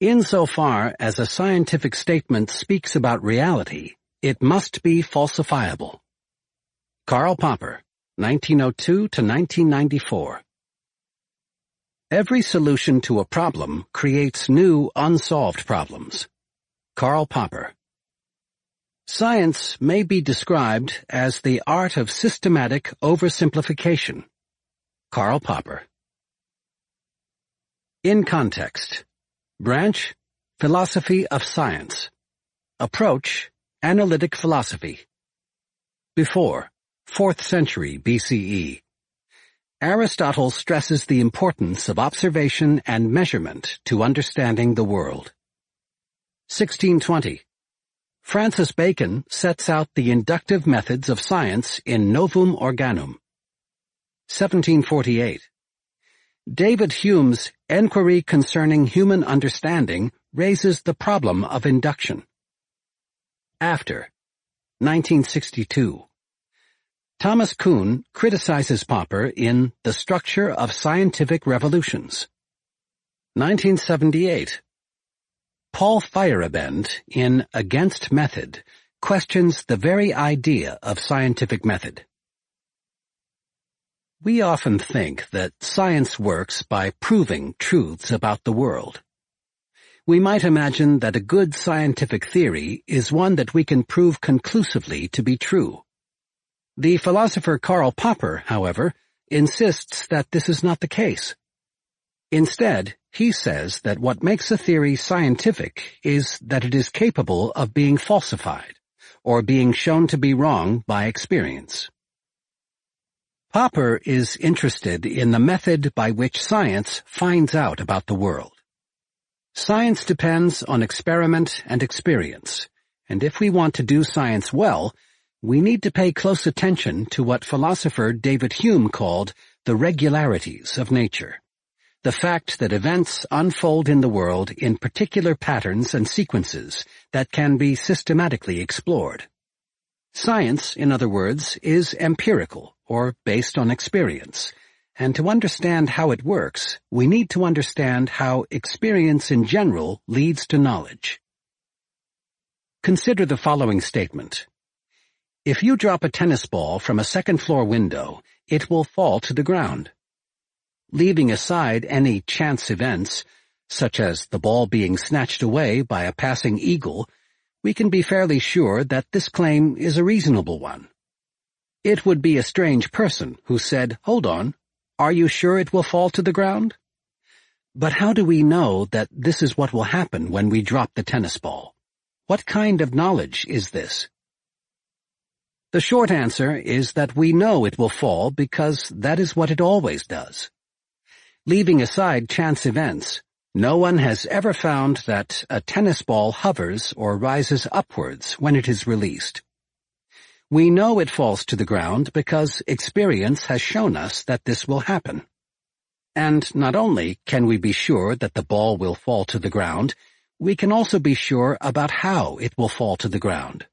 Insofar as a scientific statement speaks about reality, it must be falsifiable. Karl Popper, 1902 to 1994 Every solution to a problem creates new unsolved problems. Karl Popper Science may be described as the art of systematic oversimplification. Karl Popper In context Branch, Philosophy of Science. Approach, Analytic Philosophy. Before, 4th century BCE. Aristotle stresses the importance of observation and measurement to understanding the world. 1620. Francis Bacon sets out the inductive methods of science in Novum Organum. 1748. David Hume's Enquiry Concerning Human Understanding raises the problem of induction. After 1962 Thomas Kuhn criticizes Popper in The Structure of Scientific Revolutions. 1978 Paul Feyerabend in Against Method questions the very idea of scientific method. We often think that science works by proving truths about the world. We might imagine that a good scientific theory is one that we can prove conclusively to be true. The philosopher Karl Popper, however, insists that this is not the case. Instead, he says that what makes a theory scientific is that it is capable of being falsified, or being shown to be wrong by experience. Popper is interested in the method by which science finds out about the world. Science depends on experiment and experience, and if we want to do science well, we need to pay close attention to what philosopher David Hume called the regularities of nature. The fact that events unfold in the world in particular patterns and sequences that can be systematically explored. Science, in other words, is empirical, or based on experience, and to understand how it works, we need to understand how experience in general leads to knowledge. Consider the following statement. If you drop a tennis ball from a second-floor window, it will fall to the ground. Leaving aside any chance events, such as the ball being snatched away by a passing eagle, we can be fairly sure that this claim is a reasonable one. It would be a strange person who said, hold on, are you sure it will fall to the ground? But how do we know that this is what will happen when we drop the tennis ball? What kind of knowledge is this? The short answer is that we know it will fall because that is what it always does. Leaving aside chance events, no one has ever found that a tennis ball hovers or rises upwards when it is released. We know it falls to the ground because experience has shown us that this will happen. And not only can we be sure that the ball will fall to the ground, we can also be sure about how it will fall to the ground.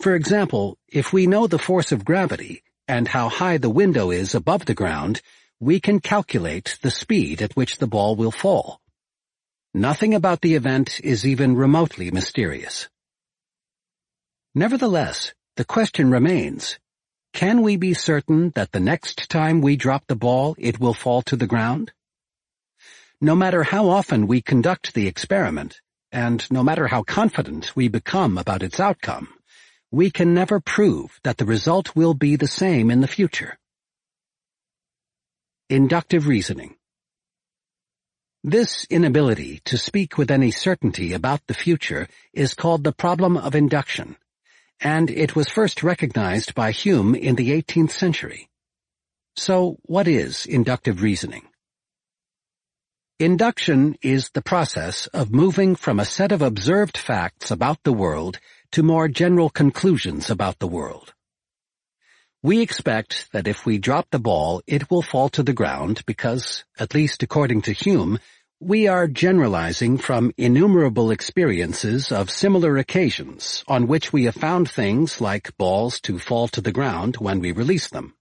For example, if we know the force of gravity and how high the window is above the ground, we can calculate the speed at which the ball will fall. Nothing about the event is even remotely mysterious. Nevertheless, the question remains, can we be certain that the next time we drop the ball it will fall to the ground? No matter how often we conduct the experiment, and no matter how confident we become about its outcome, we can never prove that the result will be the same in the future. Inductive reasoning. This inability to speak with any certainty about the future is called the problem of induction, and it was first recognized by Hume in the 18th century. So what is inductive reasoning? Induction is the process of moving from a set of observed facts about the world to more general conclusions about the world. We expect that if we drop the ball, it will fall to the ground because, at least according to Hume, we are generalizing from innumerable experiences of similar occasions on which we have found things like balls to fall to the ground when we release them.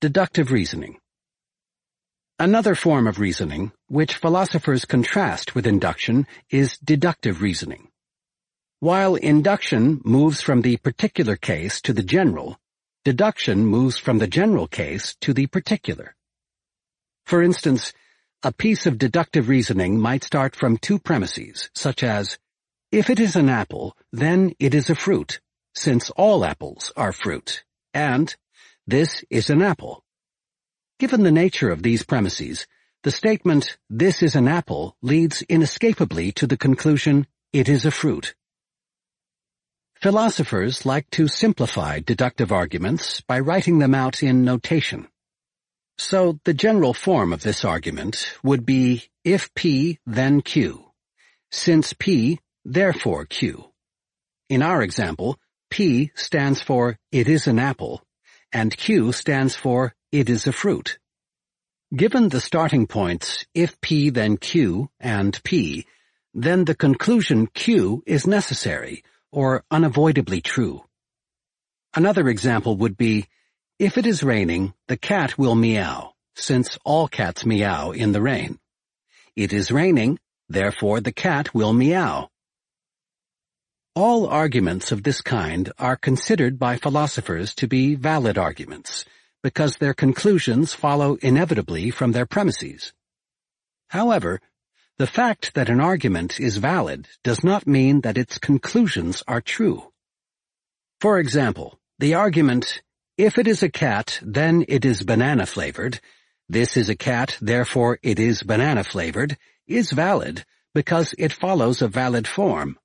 Deductive reasoning. Another form of reasoning, which philosophers contrast with induction, is deductive reasoning. While induction moves from the particular case to the general, deduction moves from the general case to the particular. For instance, a piece of deductive reasoning might start from two premises, such as, if it is an apple, then it is a fruit, since all apples are fruit, and this is an apple. Given the nature of these premises, the statement, this is an apple, leads inescapably to the conclusion, it is a fruit. Philosophers like to simplify deductive arguments by writing them out in notation. So the general form of this argument would be if P, then Q. Since P, therefore Q. In our example, P stands for it is an apple, and Q stands for it is a fruit. Given the starting points if P then Q and P, then the conclusion Q is necessary, or unavoidably true. Another example would be, if it is raining, the cat will meow, since all cats meow in the rain. It is raining, therefore the cat will meow. All arguments of this kind are considered by philosophers to be valid arguments, because their conclusions follow inevitably from their premises. However, the fact that an argument is valid does not mean that its conclusions are true. For example, the argument, if it is a cat, then it is banana-flavored, this is a cat, therefore it is banana-flavored, is valid because it follows a valid form.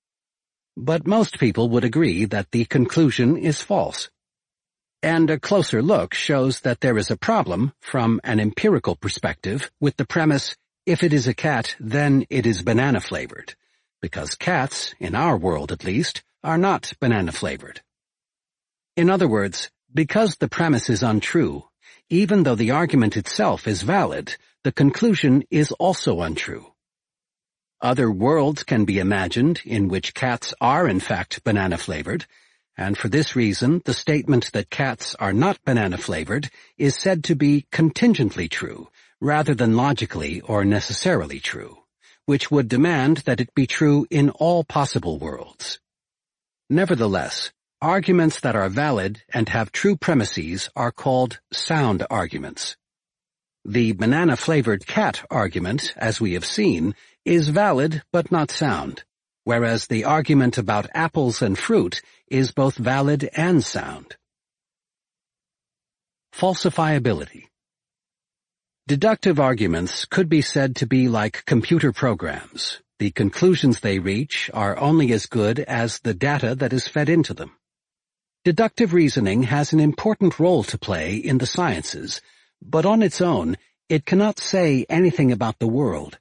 But most people would agree that the conclusion is false. And a closer look shows that there is a problem, from an empirical perspective, with the premise if it is a cat, then it is banana flavored, because cats, in our world at least, are not banana flavored. In other words, because the premise is untrue, even though the argument itself is valid, the conclusion is also untrue. Other worlds can be imagined in which cats are in fact banana-flavored, and for this reason the statement that cats are not banana-flavored is said to be contingently true, rather than logically or necessarily true, which would demand that it be true in all possible worlds. Nevertheless, arguments that are valid and have true premises are called sound arguments. The banana-flavored cat argument, as we have seen, is valid but not sound, whereas the argument about apples and fruit is both valid and sound. Falsifiability Deductive arguments could be said to be like computer programs. The conclusions they reach are only as good as the data that is fed into them. Deductive reasoning has an important role to play in the sciences, but on its own, it cannot say anything about the world.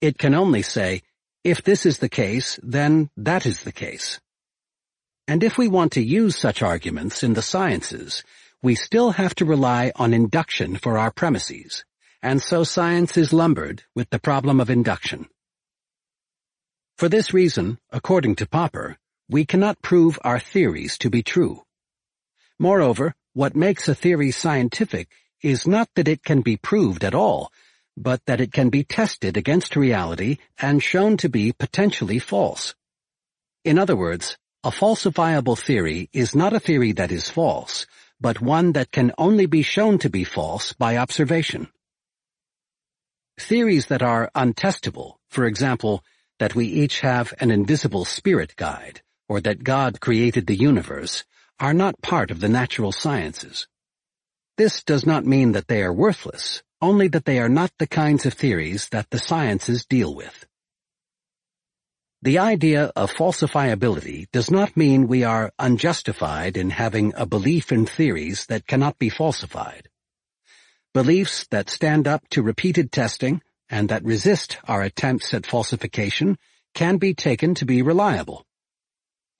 It can only say, if this is the case, then that is the case. And if we want to use such arguments in the sciences, we still have to rely on induction for our premises, and so science is lumbered with the problem of induction. For this reason, according to Popper, we cannot prove our theories to be true. Moreover, what makes a theory scientific is not that it can be proved at all, but that it can be tested against reality and shown to be potentially false. In other words, a falsifiable theory is not a theory that is false, but one that can only be shown to be false by observation. Theories that are untestable, for example, that we each have an invisible spirit guide, or that God created the universe, are not part of the natural sciences. This does not mean that they are worthless, only that they are not the kinds of theories that the sciences deal with. The idea of falsifiability does not mean we are unjustified in having a belief in theories that cannot be falsified. Beliefs that stand up to repeated testing and that resist our attempts at falsification can be taken to be reliable.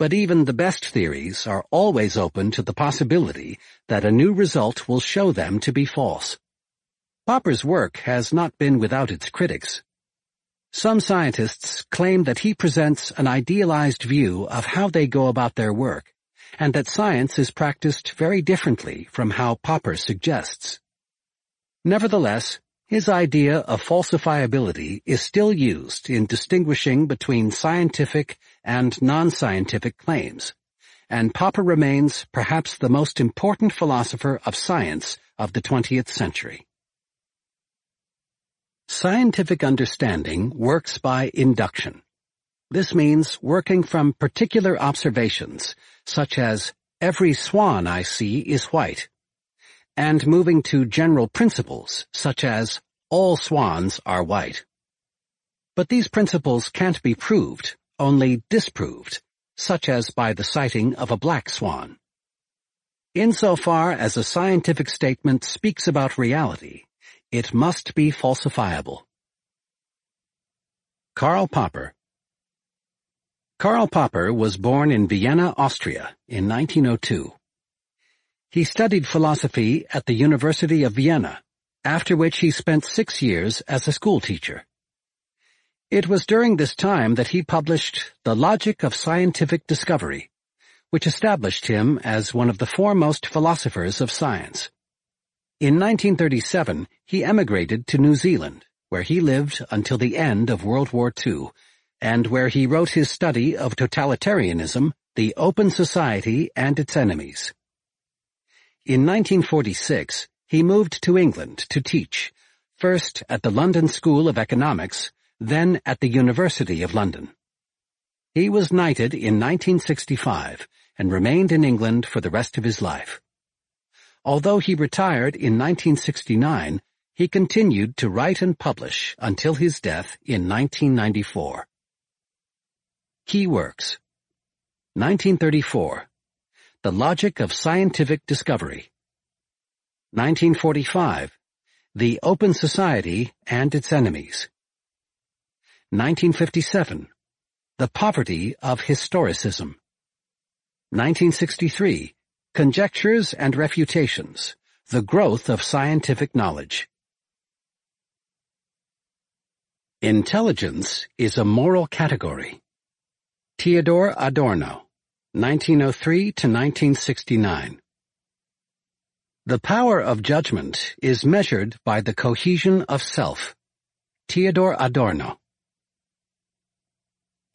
But even the best theories are always open to the possibility that a new result will show them to be false. Popper's work has not been without its critics, some scientists claim that he presents an idealized view of how they go about their work, and that science is practiced very differently from how Popper suggests. Nevertheless, his idea of falsifiability is still used in distinguishing between scientific and non-scientific claims, and Popper remains perhaps the most important philosopher of science of the 20th century. Scientific understanding works by induction. This means working from particular observations, such as, every swan I see is white, and moving to general principles, such as, all swans are white. But these principles can't be proved, only disproved, such as by the sighting of a black swan. Insofar as a scientific statement speaks about reality, it must be falsifiable. Karl Popper Karl Popper was born in Vienna, Austria in 1902. He studied philosophy at the University of Vienna, after which he spent six years as a schoolteacher. It was during this time that he published The Logic of Scientific Discovery, which established him as one of the foremost philosophers of science. In 1937, he emigrated to New Zealand, where he lived until the end of World War II, and where he wrote his study of totalitarianism, the open society and its enemies. In 1946, he moved to England to teach, first at the London School of Economics, then at the University of London. He was knighted in 1965 and remained in England for the rest of his life. Although he retired in 1969, he continued to write and publish until his death in 1994. Key Works 1934 The Logic of Scientific Discovery. 1945 The Open Society and Its Enemies. 1957 The Poverty of Historicism. 1963 Conjectures and Refutations The Growth of Scientific Knowledge Intelligence is a moral category. Theodore Adorno, 1903 to 1969. The power of judgment is measured by the cohesion of self. Theodore Adorno.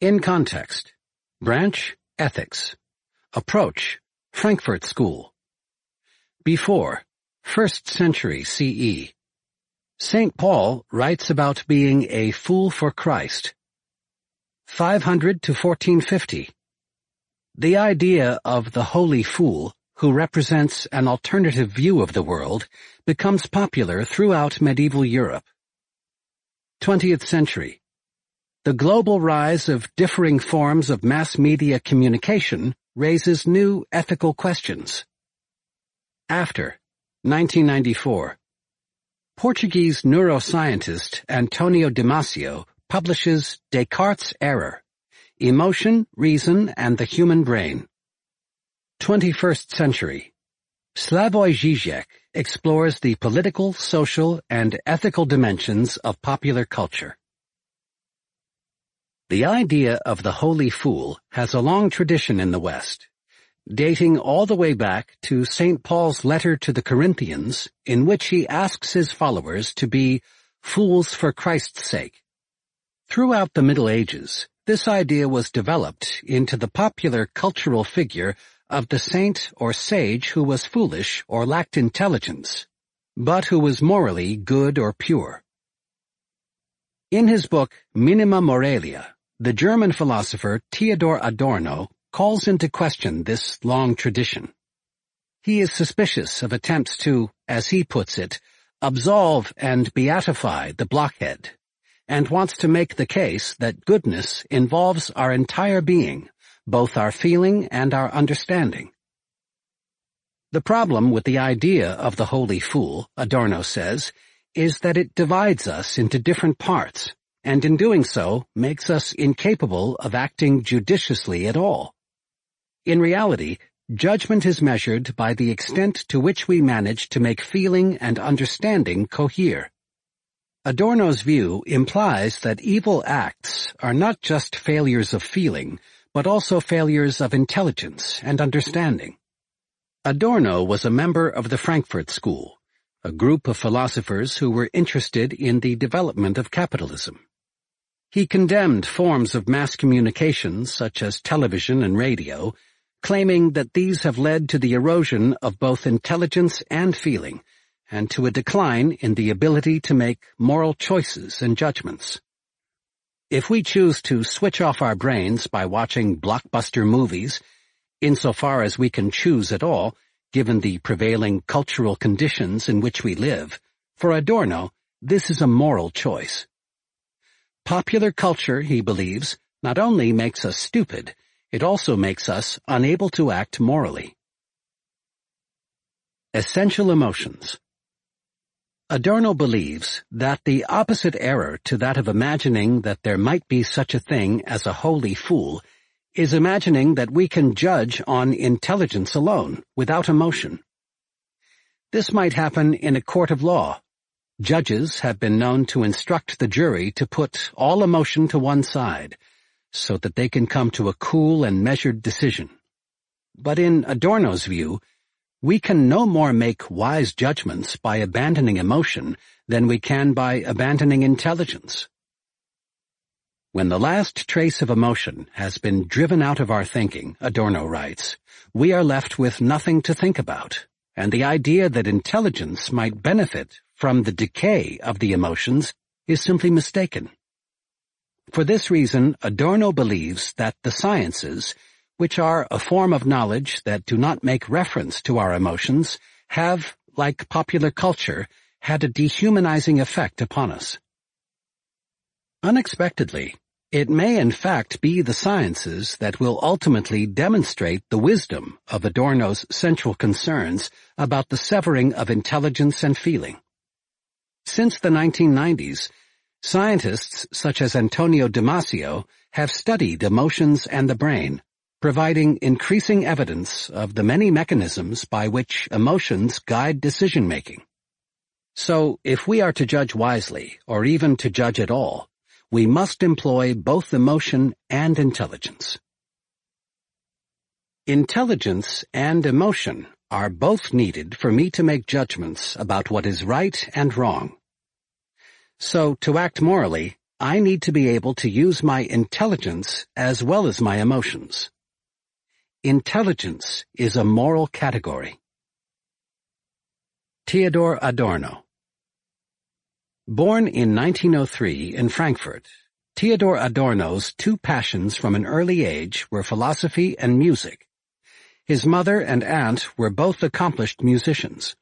In context, branch, ethics, approach, Frankfurt School. Before, 1st century CE. St. Paul writes about being a fool for Christ. 500 to 1450. The idea of the holy fool, who represents an alternative view of the world, becomes popular throughout medieval Europe. 20th century. The global rise of differing forms of mass media communication raises new ethical questions. After 1994, Portuguese neuroscientist Antonio Damasio publishes Descartes' Error, Emotion, Reason, and the Human Brain. 21st Century Slavoj Žižek explores the political, social, and ethical dimensions of popular culture. The idea of the holy fool has a long tradition in the West, dating all the way back to St. Paul's letter to the Corinthians, in which he asks his followers to be fools for Christ's sake. Throughout the Middle Ages, this idea was developed into the popular cultural figure of the saint or sage who was foolish or lacked intelligence, but who was morally good or pure. In his book Minima Moralia, the German philosopher Theodor Adorno calls into question this long tradition. He is suspicious of attempts to, as he puts it, absolve and beatify the blockhead, and wants to make the case that goodness involves our entire being, both our feeling and our understanding. The problem with the idea of the holy fool, Adorno says, is that it divides us into different parts, and in doing so makes us incapable of acting judiciously at all. In reality, judgment is measured by the extent to which we manage to make feeling and understanding cohere. Adorno's view implies that evil acts are not just failures of feeling, but also failures of intelligence and understanding. Adorno was a member of the Frankfurt School, a group of philosophers who were interested in the development of capitalism. He condemned forms of mass communication such as television and radio, claiming that these have led to the erosion of both intelligence and feeling, and to a decline in the ability to make moral choices and judgments. If we choose to switch off our brains by watching blockbuster movies, insofar as we can choose at all, given the prevailing cultural conditions in which we live, for Adorno, this is a moral choice. Popular culture, he believes, not only makes us stupid, it also makes us unable to act morally. Essential Emotions Adorno believes that the opposite error to that of imagining that there might be such a thing as a holy fool is imagining that we can judge on intelligence alone, without emotion. This might happen in a court of law Judges have been known to instruct the jury to put all emotion to one side so that they can come to a cool and measured decision. But in Adorno's view, we can no more make wise judgments by abandoning emotion than we can by abandoning intelligence. When the last trace of emotion has been driven out of our thinking, Adorno writes, we are left with nothing to think about, and the idea that intelligence might benefit from the decay of the emotions is simply mistaken. For this reason, Adorno believes that the sciences, which are a form of knowledge that do not make reference to our emotions, have, like popular culture, had a dehumanizing effect upon us. Unexpectedly, it may in fact be the sciences that will ultimately demonstrate the wisdom of Adorno's central concerns about the severing of intelligence and feeling. Since the 1990s, scientists such as Antonio Damasio have studied emotions and the brain, providing increasing evidence of the many mechanisms by which emotions guide decision-making. So, if we are to judge wisely, or even to judge at all, we must employ both emotion and intelligence. Intelligence and emotion are both needed for me to make judgments about what is right and wrong. So to act morally, I need to be able to use my intelligence as well as my emotions. Intelligence is a moral category. Theodore Adorno Born in 1903 in Frankfurt, Theodore Adorno's two passions from an early age were philosophy and music. His mother and aunt were both accomplished musicians.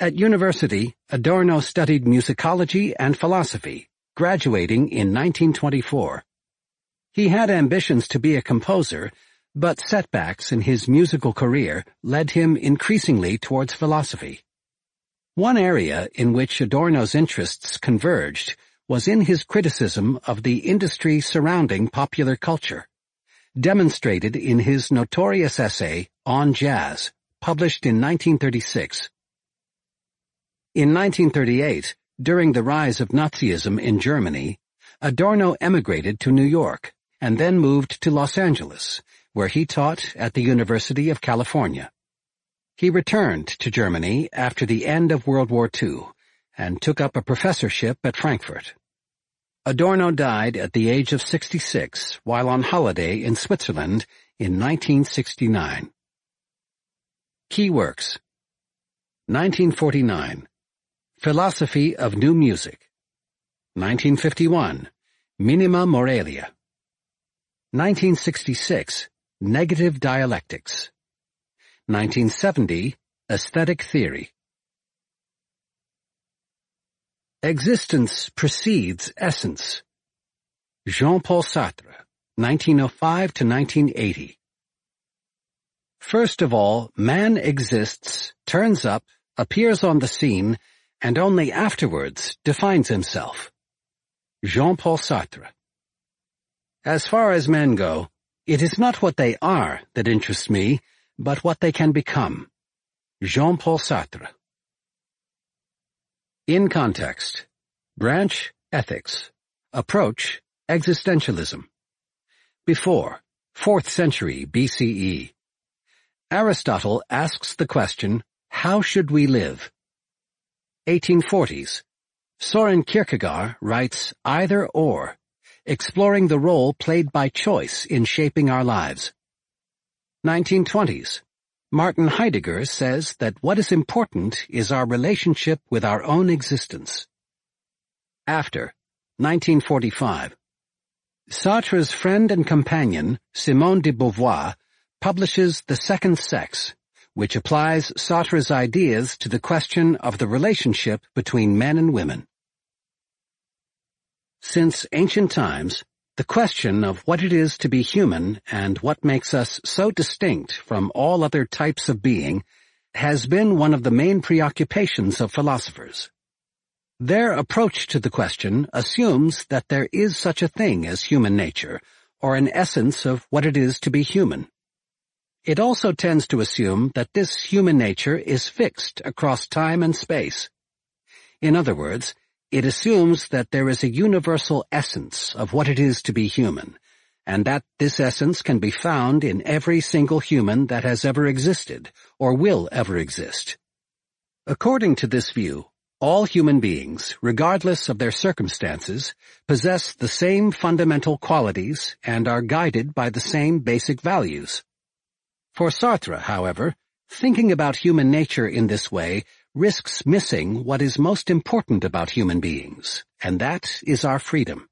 At university, Adorno studied musicology and philosophy, graduating in 1924. He had ambitions to be a composer, but setbacks in his musical career led him increasingly towards philosophy. One area in which Adorno's interests converged was in his criticism of the industry surrounding popular culture, demonstrated in his notorious essay On Jazz, published in 1936, in 1938, during the rise of Nazism in Germany, Adorno emigrated to New York and then moved to Los Angeles, where he taught at the University of California. He returned to Germany after the end of World War II and took up a professorship at Frankfurt. Adorno died at the age of 66 while on holiday in Switzerland in 1969. Key Works 1949 Philosophy of New Music 1951 Minima Moralia 1966 Negative Dialectics 1970 Aesthetic Theory Existence precedes essence. Jean-Paul Sartre, 1905 to 1980. First of all, man exists, turns up, appears on the scene, and only afterwards defines himself. Jean-Paul Sartre As far as men go, it is not what they are that interests me, but what they can become. Jean-Paul Sartre In Context Branch, Ethics Approach, Existentialism Before, 4th century BCE Aristotle asks the question, how should we live? 1840s. Soren Kierkegaard writes either or, exploring the role played by choice in shaping our lives. 1920s. Martin Heidegger says that what is important is our relationship with our own existence. After, 1945. Sartre's friend and companion, Simone de Beauvoir, publishes The Second Sex, which applies Sartre's ideas to the question of the relationship between men and women. Since ancient times, the question of what it is to be human and what makes us so distinct from all other types of being has been one of the main preoccupations of philosophers. Their approach to the question assumes that there is such a thing as human nature, or an essence of what it is to be human. It also tends to assume that this human nature is fixed across time and space. In other words, it assumes that there is a universal essence of what it is to be human, and that this essence can be found in every single human that has ever existed or will ever exist. According to this view, all human beings, regardless of their circumstances, possess the same fundamental qualities and are guided by the same basic values. For Sartre, however, thinking about human nature in this way risks missing what is most important about human beings, and that is our freedom.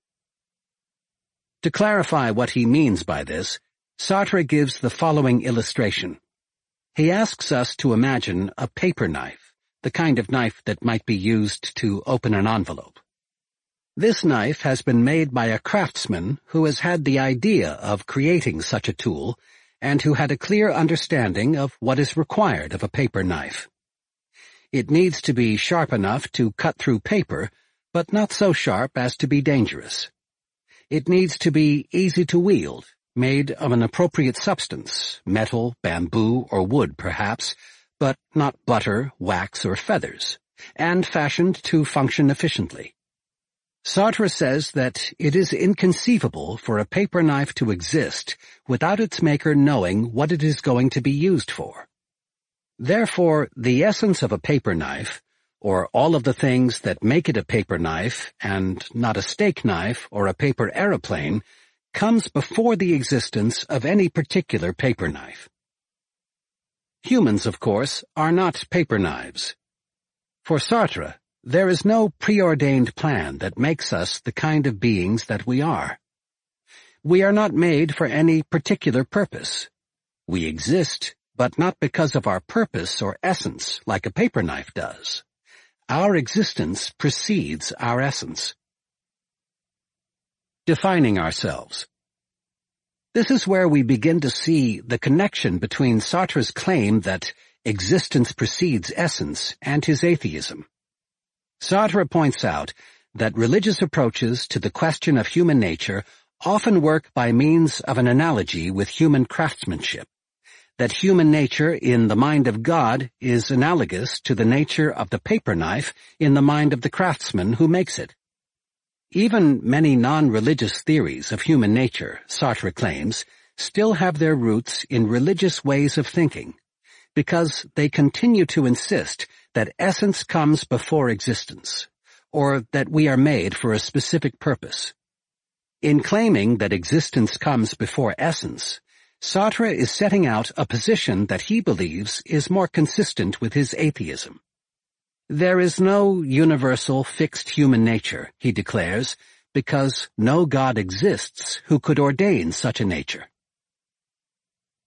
To clarify what he means by this, Sartre gives the following illustration. He asks us to imagine a paper knife, the kind of knife that might be used to open an envelope. This knife has been made by a craftsman who has had the idea of creating such a tool and who had a clear understanding of what is required of a paper knife. It needs to be sharp enough to cut through paper, but not so sharp as to be dangerous. It needs to be easy to wield, made of an appropriate substance, metal, bamboo, or wood perhaps, but not butter, wax, or feathers, and fashioned to function efficiently. Sartre says that it is inconceivable for a paper knife to exist without its maker knowing what it is going to be used for. Therefore, the essence of a paper knife, or all of the things that make it a paper knife and not a steak knife or a paper aeroplane, comes before the existence of any particular paper knife. Humans, of course, are not paper knives. For Sartre, there is no preordained plan that makes us the kind of beings that we are. We are not made for any particular purpose. We exist, but not because of our purpose or essence like a paper knife does. Our existence precedes our essence. Defining ourselves. This is where we begin to see the connection between Sartre's claim that existence precedes essence and his atheism. Sartre points out that religious approaches to the question of human nature often work by means of an analogy with human craftsmanship, that human nature in the mind of God is analogous to the nature of the paper knife in the mind of the craftsman who makes it. Even many non-religious theories of human nature, Sartre claims, still have their roots in religious ways of thinking, because they continue to insist that essence comes before existence, or that we are made for a specific purpose. In claiming that existence comes before essence, Sartre is setting out a position that he believes is more consistent with his atheism. There is no universal fixed human nature, he declares, because no God exists who could ordain such a nature.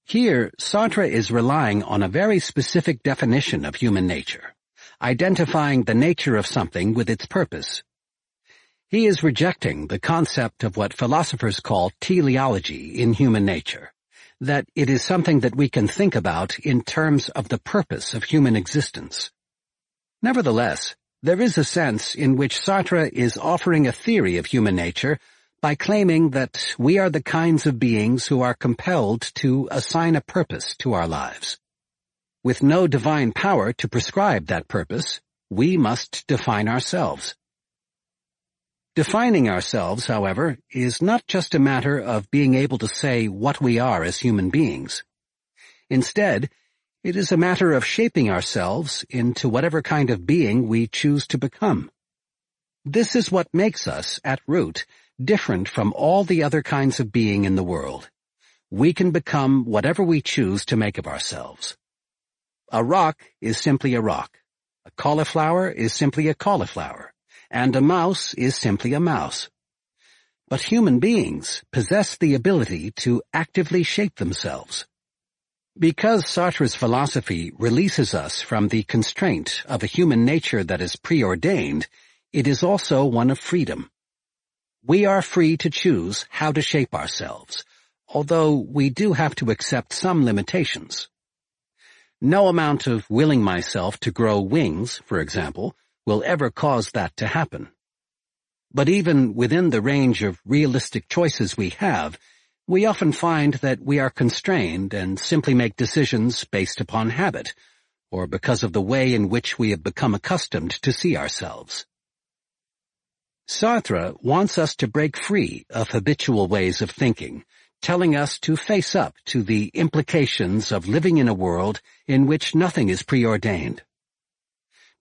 Here, Sartre is relying on a very specific definition of human nature, identifying the nature of something with its purpose. He is rejecting the concept of what philosophers call teleology in human nature, that it is something that we can think about in terms of the purpose of human existence. Nevertheless, there is a sense in which Sartre is offering a theory of human nature by claiming that we are the kinds of beings who are compelled to assign a purpose to our lives. With no divine power to prescribe that purpose, we must define ourselves. Defining ourselves, however, is not just a matter of being able to say what we are as human beings. Instead, it is a matter of shaping ourselves into whatever kind of being we choose to become. This is what makes us, at root, different from all the other kinds of being in the world. We can become whatever we choose to make of ourselves. A rock is simply a rock. A cauliflower is simply a cauliflower. And a mouse is simply a mouse. But human beings possess the ability to actively shape themselves. Because Sartre's philosophy releases us from the constraint of a human nature that is preordained, it is also one of freedom. We are free to choose how to shape ourselves, although we do have to accept some limitations. No amount of willing myself to grow wings, for example, will ever cause that to happen. But even within the range of realistic choices we have, we often find that we are constrained and simply make decisions based upon habit, or because of the way in which we have become accustomed to see ourselves. Sartre wants us to break free of habitual ways of thinking, telling us to face up to the implications of living in a world in which nothing is preordained.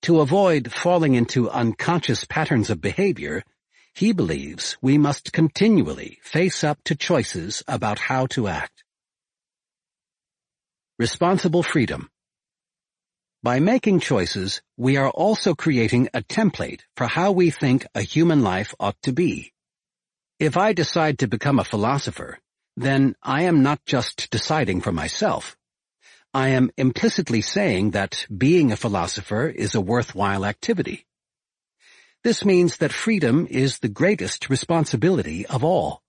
To avoid falling into unconscious patterns of behavior, he believes we must continually face up to choices about how to act. Responsible Freedom By making choices, we are also creating a template for how we think a human life ought to be. If I decide to become a philosopher, then I am not just deciding for myself. I am implicitly saying that being a philosopher is a worthwhile activity. This means that freedom is the greatest responsibility of all.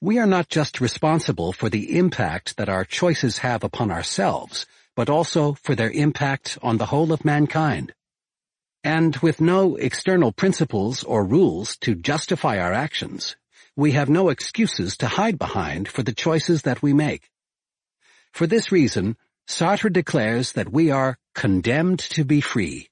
We are not just responsible for the impact that our choices have upon ourselves, but also for their impact on the whole of mankind. And with no external principles or rules to justify our actions, we have no excuses to hide behind for the choices that we make. For this reason, Sartre declares that we are condemned to be free.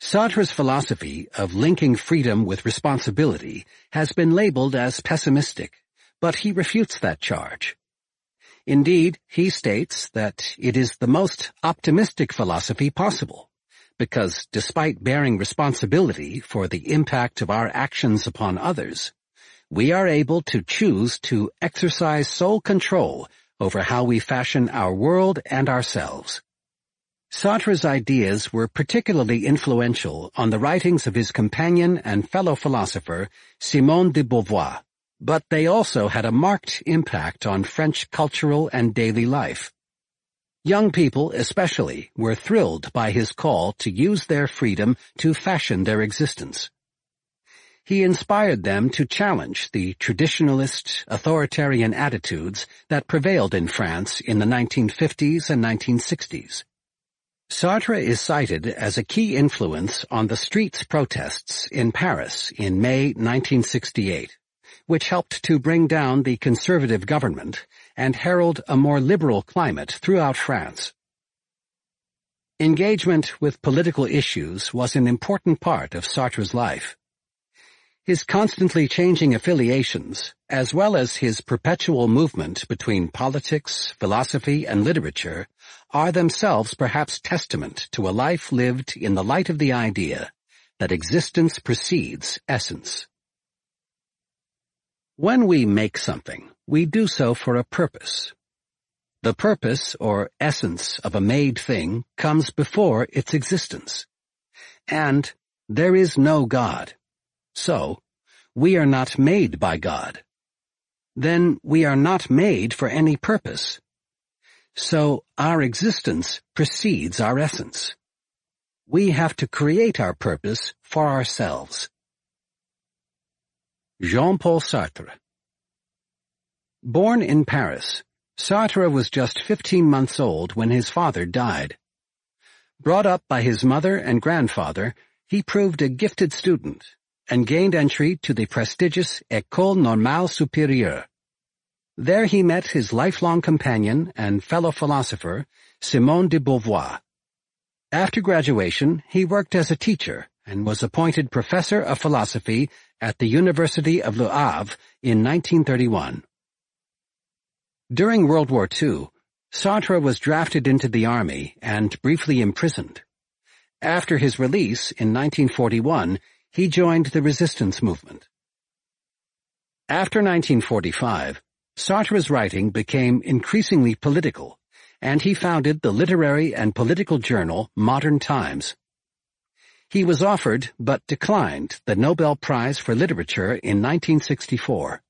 Sartre's philosophy of linking freedom with responsibility has been labeled as pessimistic, but he refutes that charge. Indeed, he states that it is the most optimistic philosophy possible because despite bearing responsibility for the impact of our actions upon others, we are able to choose to exercise sole control over how we fashion our world and ourselves. Sartre's ideas were particularly influential on the writings of his companion and fellow philosopher Simone de Beauvoir, but they also had a marked impact on French cultural and daily life. Young people especially were thrilled by his call to use their freedom to fashion their existence. He inspired them to challenge the traditionalist, authoritarian attitudes that prevailed in France in the 1950s and 1960s. Sartre is cited as a key influence on the streets protests in Paris in May 1968, which helped to bring down the conservative government and herald a more liberal climate throughout France. Engagement with political issues was an important part of Sartre's life. His constantly changing affiliations, as well as his perpetual movement between politics, philosophy, and literature, are themselves perhaps testament to a life lived in the light of the idea that existence precedes essence. When we make something, we do so for a purpose. The purpose or essence of a made thing comes before its existence. And there is no God. So, we are not made by God. Then we are not made for any purpose. So our existence precedes our essence. We have to create our purpose for ourselves. Jean-Paul Sartre Born in Paris, Sartre was just 15 months old when his father died. Brought up by his mother and grandfather, he proved a gifted student and gained entry to the prestigious École Normale Supérieure. There he met his lifelong companion and fellow philosopher, Simone de Beauvoir. After graduation, he worked as a teacher and was appointed professor of philosophy at the University of Le Havre in 1931. During World War II, Sartre was drafted into the army and briefly imprisoned. After his release in 1941, he joined the resistance movement. After 1945, Sartre's writing became increasingly political, and he founded the literary and political journal Modern Times. He was offered, but declined, the Nobel Prize for Literature in 1964.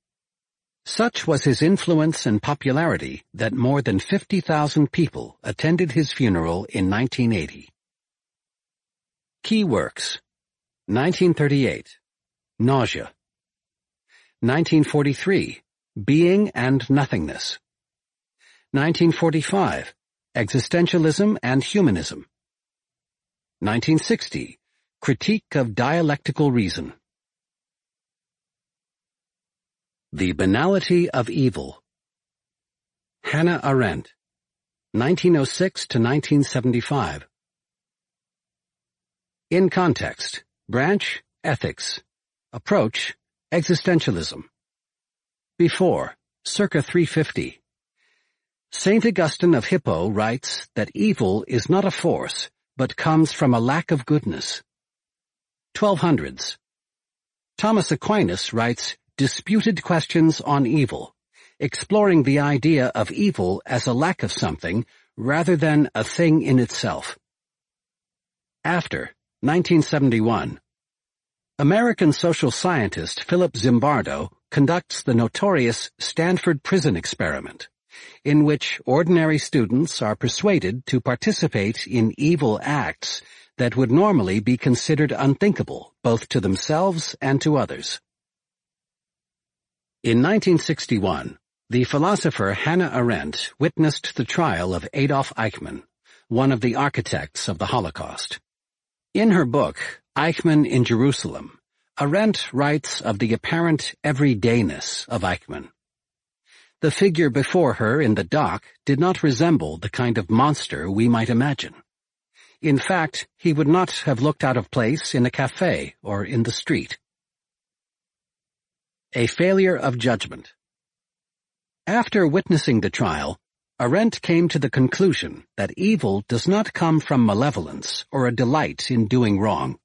Such was his influence and popularity that more than 50,000 people attended his funeral in 1980. Key works 1938 Nausea. 1943 Being and Nothingness. 1945 Existentialism and Humanism. 1960 Critique of Dialectical Reason. The Banality of Evil. Hannah Arendt. 1906 to 1975 In Context Branch Ethics. Approach Existentialism. Before Circa 350 St. Augustine of Hippo writes that evil is not a force, but comes from a lack of goodness. 1200s Thomas Aquinas writes, disputed questions on evil, exploring the idea of evil as a lack of something rather than a thing in itself. After 1971 American social scientist Philip Zimbardo conducts the notorious Stanford Prison Experiment, in which ordinary students are persuaded to participate in evil acts that would normally be considered unthinkable both to themselves and to others. In 1961, the philosopher Hannah Arendt witnessed the trial of Adolf Eichmann, one of the architects of the Holocaust. In her book, Eichmann in Jerusalem, Arendt writes of the apparent everydayness of Eichmann. The figure before her in the dock did not resemble the kind of monster we might imagine. In fact, he would not have looked out of place in a cafe or in the street. A Failure of Judgment After witnessing the trial, Arendt came to the conclusion that evil does not come from malevolence or a delight in doing wrong.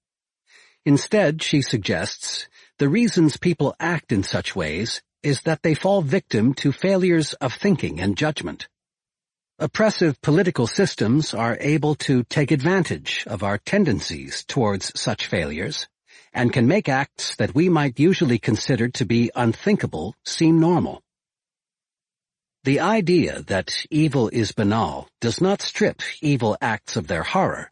Instead, she suggests, the reasons people act in such ways is that they fall victim to failures of thinking and judgment. Oppressive political systems are able to take advantage of our tendencies towards such failures and can make acts that we might usually consider to be unthinkable seem normal. The idea that evil is banal does not strip evil acts of their horror.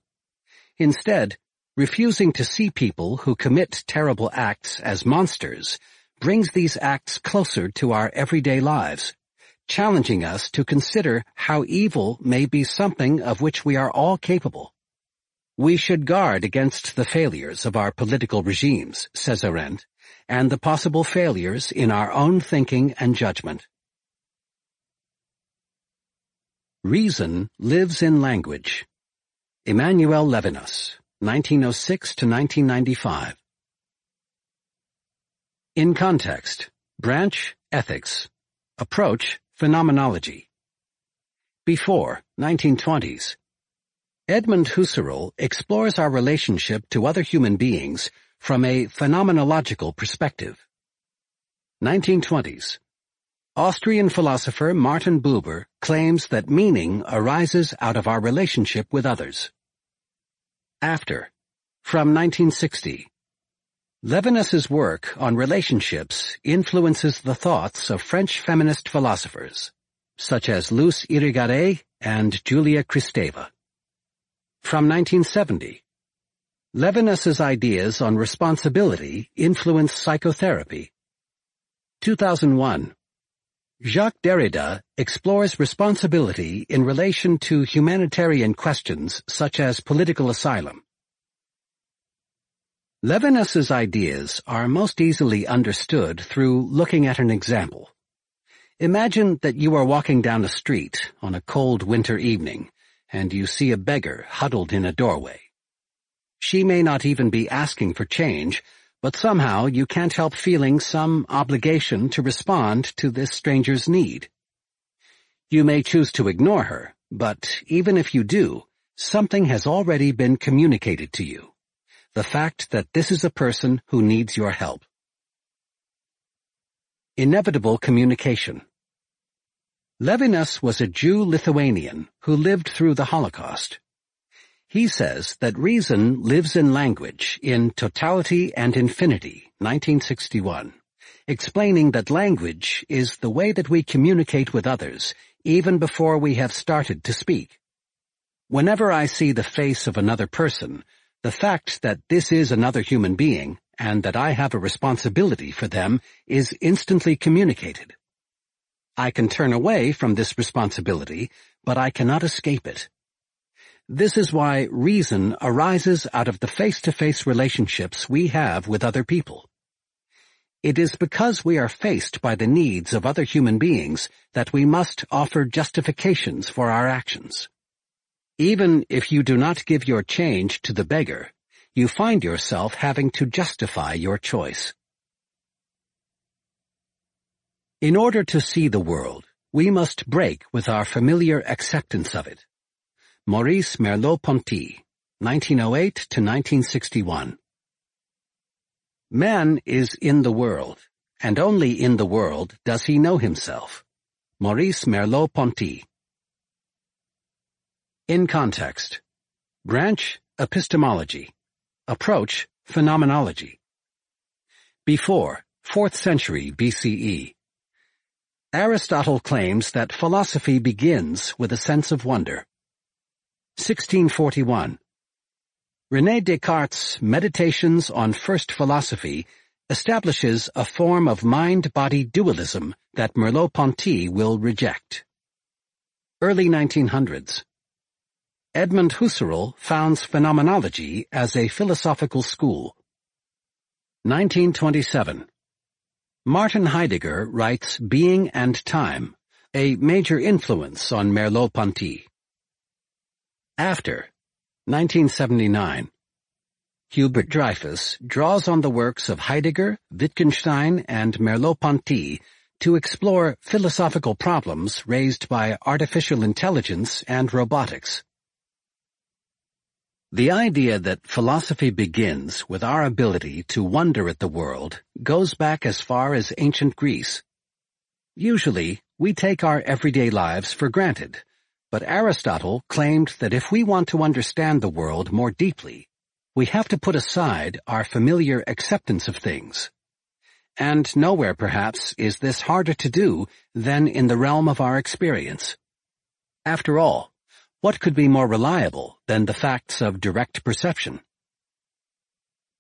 Instead, refusing to see people who commit terrible acts as monsters brings these acts closer to our everyday lives, challenging us to consider how evil may be something of which we are all capable. We should guard against the failures of our political regimes, says Arendt, and the possible failures in our own thinking and judgment. Reason lives in language. Emmanuel Levinas, 1906 to 1995. In context, branch, ethics. Approach, phenomenology. Before, 1920s, Edmund Husserl explores our relationship to other human beings from a phenomenological perspective. 1920s. Austrian philosopher Martin Buber claims that meaning arises out of our relationship with others. After. From 1960. Levinas's work on relationships influences the thoughts of French feminist philosophers, such as Luce Irigaray and Julia Kristeva from 1970. Levinas's ideas on responsibility influence psychotherapy. 2001. Jacques Derrida explores responsibility in relation to humanitarian questions such as political asylum. Levinas's ideas are most easily understood through looking at an example. Imagine that you are walking down a street on a cold winter evening and you see a beggar huddled in a doorway. She may not even be asking for change, but somehow you can't help feeling some obligation to respond to this stranger's need. You may choose to ignore her, but even if you do, something has already been communicated to you. The fact that this is a person who needs your help. Inevitable communication. Levinas was a Jew-Lithuanian who lived through the Holocaust. He says that reason lives in language in Totality and Infinity, 1961, explaining that language is the way that we communicate with others even before we have started to speak. Whenever I see the face of another person, the fact that this is another human being and that I have a responsibility for them is instantly communicated. I can turn away from this responsibility, but I cannot escape it. This is why reason arises out of the face-to-face -face relationships we have with other people. It is because we are faced by the needs of other human beings that we must offer justifications for our actions. Even if you do not give your change to the beggar, you find yourself having to justify your choice. In order to see the world, we must break with our familiar acceptance of it. Maurice Merleau-Ponty, 1908 to 1961 Man is in the world, and only in the world does he know himself. Maurice Merleau-Ponty In Context Branch, Epistemology Approach, Phenomenology Before, 4th century BCE Aristotle claims that philosophy begins with a sense of wonder. 1641. René Descartes' Meditations on First Philosophy establishes a form of mind-body dualism that Merleau-Ponty will reject. Early 1900s. Edmund Husserl founds phenomenology as a philosophical school. 1927. Martin Heidegger writes Being and Time, a major influence on Merleau-Ponty. After, 1979, Hubert Dreyfus draws on the works of Heidegger, Wittgenstein, and Merleau-Ponty to explore philosophical problems raised by artificial intelligence and robotics. The idea that philosophy begins with our ability to wonder at the world goes back as far as ancient Greece. Usually, we take our everyday lives for granted, but Aristotle claimed that if we want to understand the world more deeply, we have to put aside our familiar acceptance of things. And nowhere, perhaps, is this harder to do than in the realm of our experience. After all, what could be more reliable than the facts of direct perception?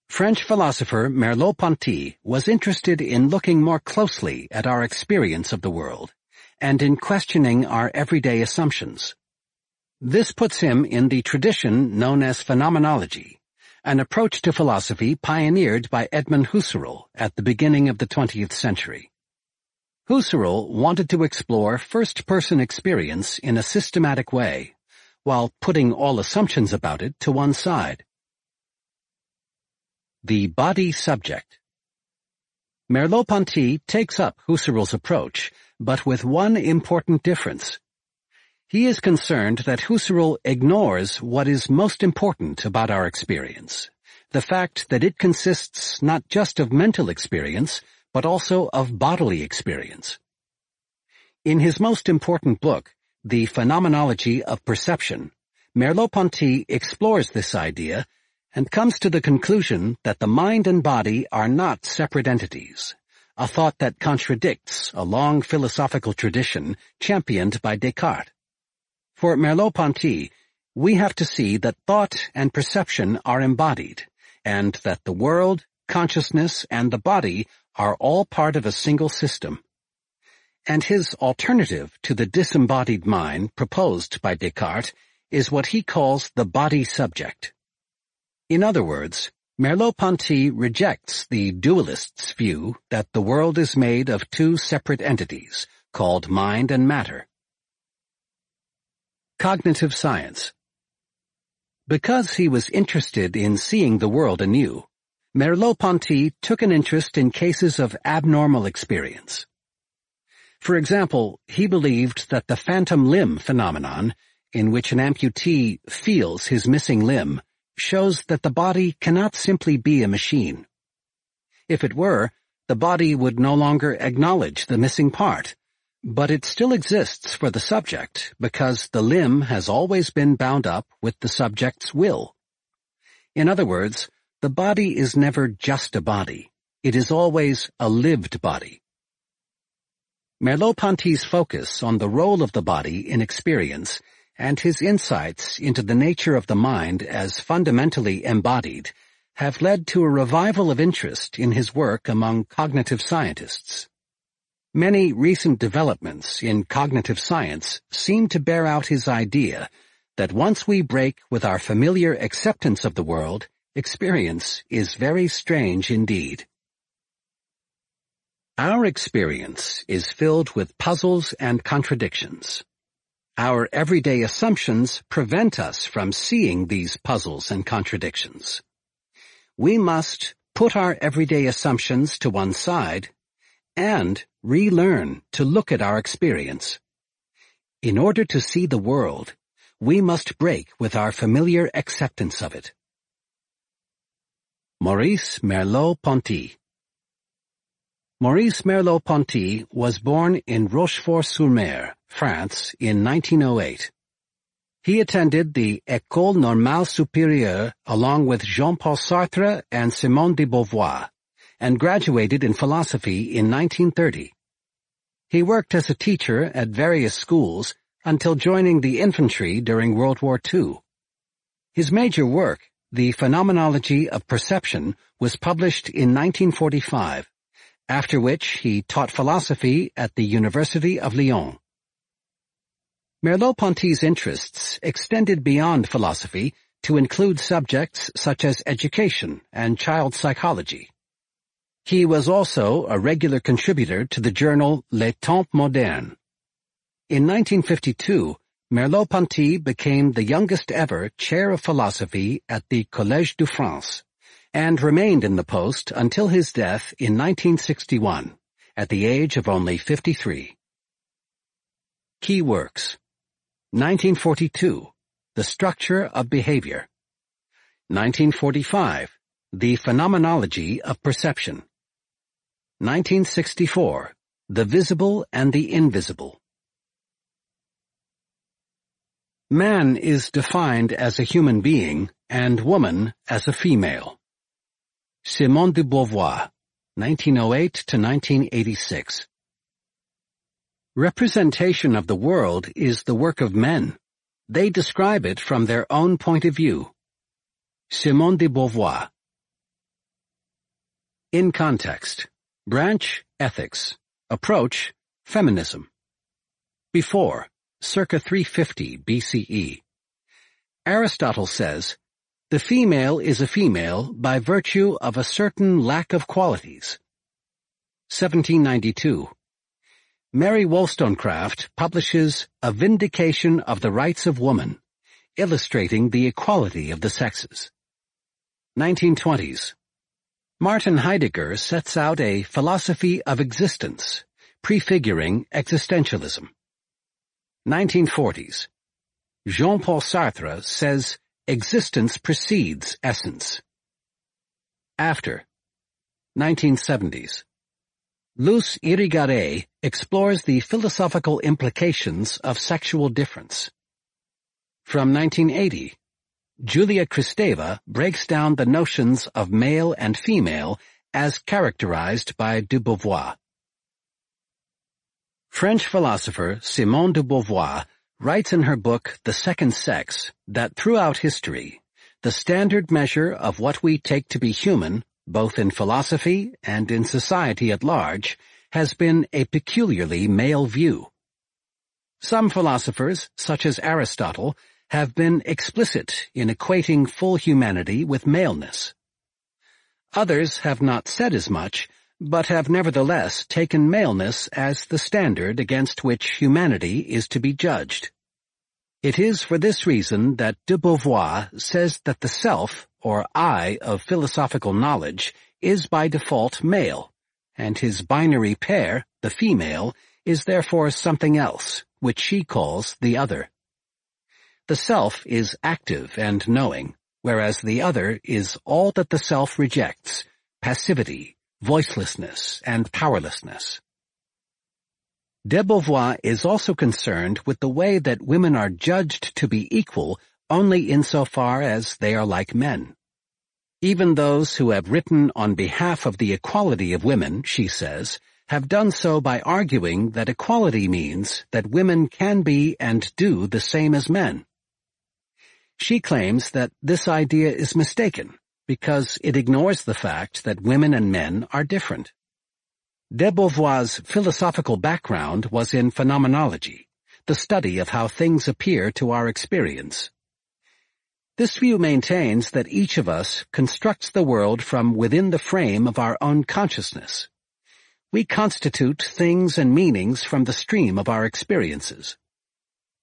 French philosopher Merleau-Ponty was interested in looking more closely at our experience of the world and in questioning our everyday assumptions. This puts him in the tradition known as phenomenology, an approach to philosophy pioneered by Edmund Husserl at the beginning of the 20th century. Husserl wanted to explore first-person experience in a systematic way while putting all assumptions about it to one side. The Body Subject Merleau-Ponty takes up Husserl's approach, but with one important difference. He is concerned that Husserl ignores what is most important about our experience, the fact that it consists not just of mental experience, but also of bodily experience. In his most important book, the Phenomenology of Perception, Merleau-Ponty explores this idea and comes to the conclusion that the mind and body are not separate entities, a thought that contradicts a long philosophical tradition championed by Descartes. For Merleau-Ponty, we have to see that thought and perception are embodied, and that the world, consciousness, and the body are all part of a single system and his alternative to the disembodied mind proposed by Descartes is what he calls the body subject. In other words, Merleau-Ponty rejects the dualist's view that the world is made of two separate entities, called mind and matter. Cognitive Science Because he was interested in seeing the world anew, Merleau-Ponty took an interest in cases of abnormal experience. For example, he believed that the phantom limb phenomenon, in which an amputee feels his missing limb, shows that the body cannot simply be a machine. If it were, the body would no longer acknowledge the missing part, but it still exists for the subject because the limb has always been bound up with the subject's will. In other words, the body is never just a body. It is always a lived body. Merleau-Ponty's focus on the role of the body in experience and his insights into the nature of the mind as fundamentally embodied have led to a revival of interest in his work among cognitive scientists. Many recent developments in cognitive science seem to bear out his idea that once we break with our familiar acceptance of the world, experience is very strange indeed. Our experience is filled with puzzles and contradictions. Our everyday assumptions prevent us from seeing these puzzles and contradictions. We must put our everyday assumptions to one side and relearn to look at our experience. In order to see the world, we must break with our familiar acceptance of it. Maurice Merleau-Ponty Maurice Merleau-Ponty was born in Rochefort-sur-Mer, France, in 1908. He attended the École Normale Supérieure along with Jean-Paul Sartre and Simone de Beauvoir, and graduated in philosophy in 1930. He worked as a teacher at various schools until joining the infantry during World War II. His major work, The Phenomenology of Perception, was published in 1945 after which he taught philosophy at the University of Lyon. Merleau-Ponty's interests extended beyond philosophy to include subjects such as education and child psychology. He was also a regular contributor to the journal Les Temps Modernes. In 1952, Merleau-Ponty became the youngest ever chair of philosophy at the Collège de France and remained in the post until his death in 1961, at the age of only 53. Key works 1942, The Structure of Behavior 1945, The Phenomenology of Perception 1964, The Visible and the Invisible Man is defined as a human being and woman as a female. Simone de Beauvoir, 1908 to 1986. Representation of the world is the work of men. They describe it from their own point of view. Simone de Beauvoir. In context. Branch, ethics. Approach, feminism. Before, circa 350 BCE. Aristotle says, the female is a female by virtue of a certain lack of qualities. 1792. Mary Wollstonecraft publishes A Vindication of the Rights of Woman, illustrating the equality of the sexes. 1920s. Martin Heidegger sets out a philosophy of existence, prefiguring existentialism. 1940s. Jean-Paul Sartre says Existence precedes essence. After 1970s Luce Irigaray explores the philosophical implications of sexual difference. From 1980, Julia Kristeva breaks down the notions of male and female as characterized by de Beauvoir. French philosopher Simone de Beauvoir writes in her book The Second Sex that throughout history, the standard measure of what we take to be human, both in philosophy and in society at large, has been a peculiarly male view. Some philosophers, such as Aristotle, have been explicit in equating full humanity with maleness. Others have not said as much, but have nevertheless taken maleness as the standard against which humanity is to be judged. It is for this reason that de Beauvoir says that the self, or I, of philosophical knowledge is by default male, and his binary pair, the female, is therefore something else, which she calls the other. The self is active and knowing, whereas the other is all that the self rejects, passivity, voicelessness, and powerlessness. De Beauvoir is also concerned with the way that women are judged to be equal only insofar as they are like men. Even those who have written on behalf of the equality of women, she says, have done so by arguing that equality means that women can be and do the same as men. She claims that this idea is mistaken because it ignores the fact that women and men are different. De Beauvoir's philosophical background was in phenomenology, the study of how things appear to our experience. This view maintains that each of us constructs the world from within the frame of our own consciousness. We constitute things and meanings from the stream of our experiences.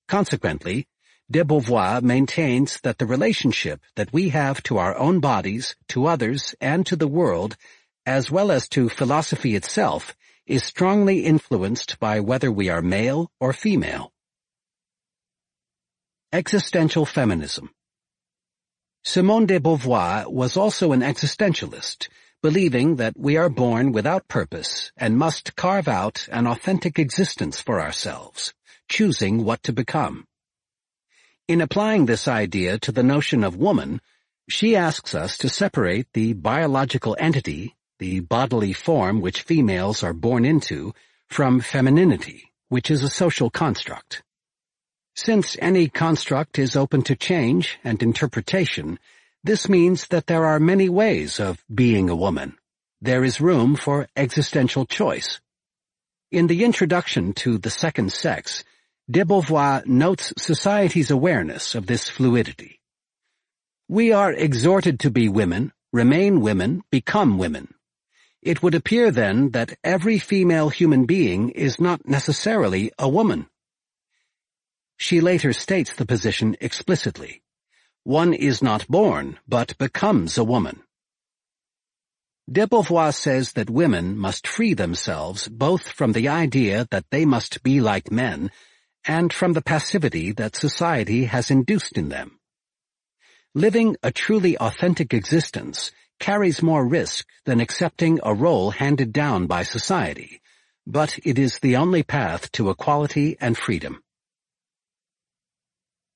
Consequently, de Beauvoir maintains that the relationship that we have to our own bodies, to others, and to the world, as well as to philosophy itself, is strongly influenced by whether we are male or female. Existential Feminism Simone de Beauvoir was also an existentialist, believing that we are born without purpose and must carve out an authentic existence for ourselves, choosing what to become. In applying this idea to the notion of woman, she asks us to separate the biological entity, the bodily form which females are born into, from femininity, which is a social construct. Since any construct is open to change and interpretation, this means that there are many ways of being a woman. There is room for existential choice. In the introduction to The Second Sex, de Beauvoir notes society's awareness of this fluidity. We are exhorted to be women, remain women, become women. It would appear then that every female human being is not necessarily a woman. She later states the position explicitly. One is not born, but becomes a woman. De Beauvoir says that women must free themselves both from the idea that they must be like men and from the passivity that society has induced in them. Living a truly authentic existence carries more risk than accepting a role handed down by society, but it is the only path to equality and freedom.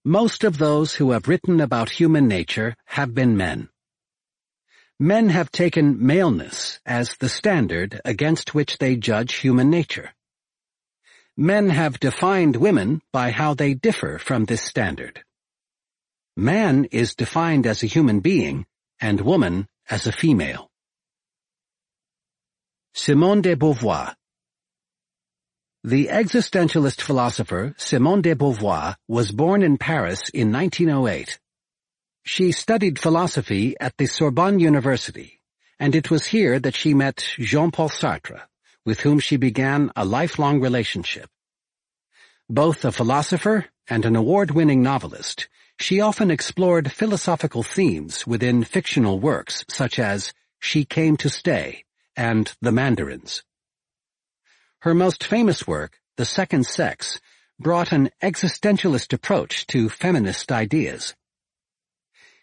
Most of those who have written about human nature have been men. Men have taken maleness as the standard against which they judge human nature men have defined women by how they differ from this standard. Man is defined as a human being and woman as a female. Simone de Beauvoir The existentialist philosopher Simone de Beauvoir was born in Paris in 1908. She studied philosophy at the Sorbonne University, and it was here that she met Jean-Paul Sartre with whom she began a lifelong relationship. Both a philosopher and an award-winning novelist, she often explored philosophical themes within fictional works such as She Came to Stay and The Mandarins. Her most famous work, The Second Sex, brought an existentialist approach to feminist ideas.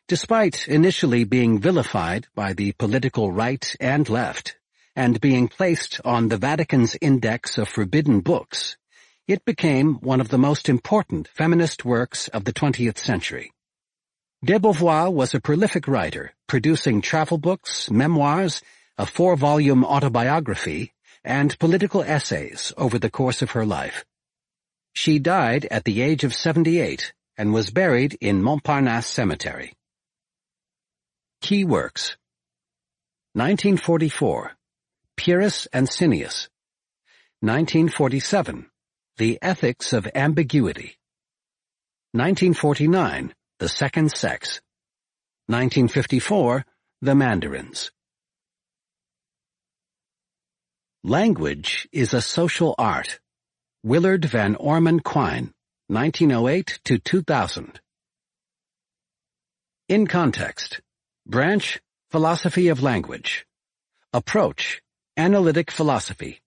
Despite initially being vilified by the political right and left, and being placed on the Vatican's Index of Forbidden Books, it became one of the most important feminist works of the 20th century. De Beauvoir was a prolific writer, producing travel books, memoirs, a four-volume autobiography, and political essays over the course of her life. She died at the age of 78 and was buried in Montparnasse Cemetery. Key Works 1944 Pyrrhus and Cineas. 1947, The Ethics of Ambiguity. 1949, The Second Sex. 1954, The Mandarins. Language is a Social Art. Willard Van Orman Quine, 1908 to 2000. In Context. Branch, Philosophy of Language. Approach, Analytic Philosophy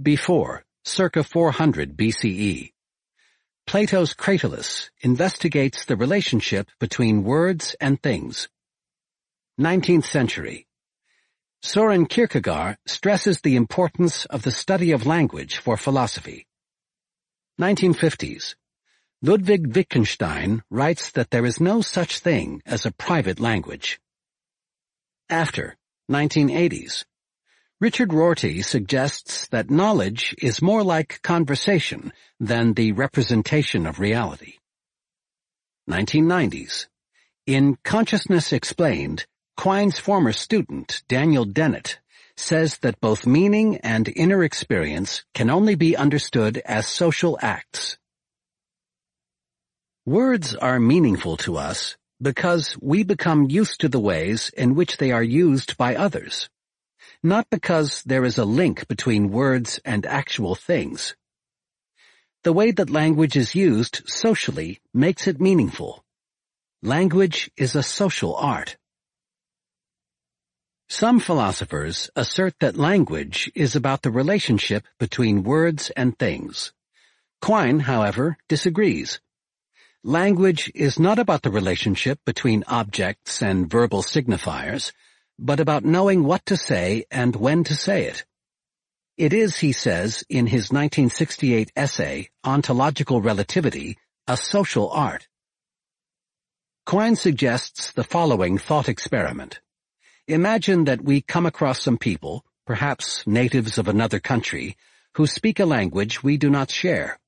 Before, circa 400 BCE. Plato's Cratylus investigates the relationship between words and things. 19th century. Soren Kierkegaard stresses the importance of the study of language for philosophy. 1950s. Ludwig Wittgenstein writes that there is no such thing as a private language. After, 1980s. Richard Rorty suggests that knowledge is more like conversation than the representation of reality. 1990s. In Consciousness Explained, Quine's former student, Daniel Dennett, says that both meaning and inner experience can only be understood as social acts. Words are meaningful to us because we become used to the ways in which they are used by others not because there is a link between words and actual things. The way that language is used socially makes it meaningful. Language is a social art. Some philosophers assert that language is about the relationship between words and things. Quine, however, disagrees. Language is not about the relationship between objects and verbal signifiers, but about knowing what to say and when to say it. It is, he says, in his 1968 essay, Ontological Relativity, a social art. Quine suggests the following thought experiment. Imagine that we come across some people, perhaps natives of another country, who speak a language we do not share.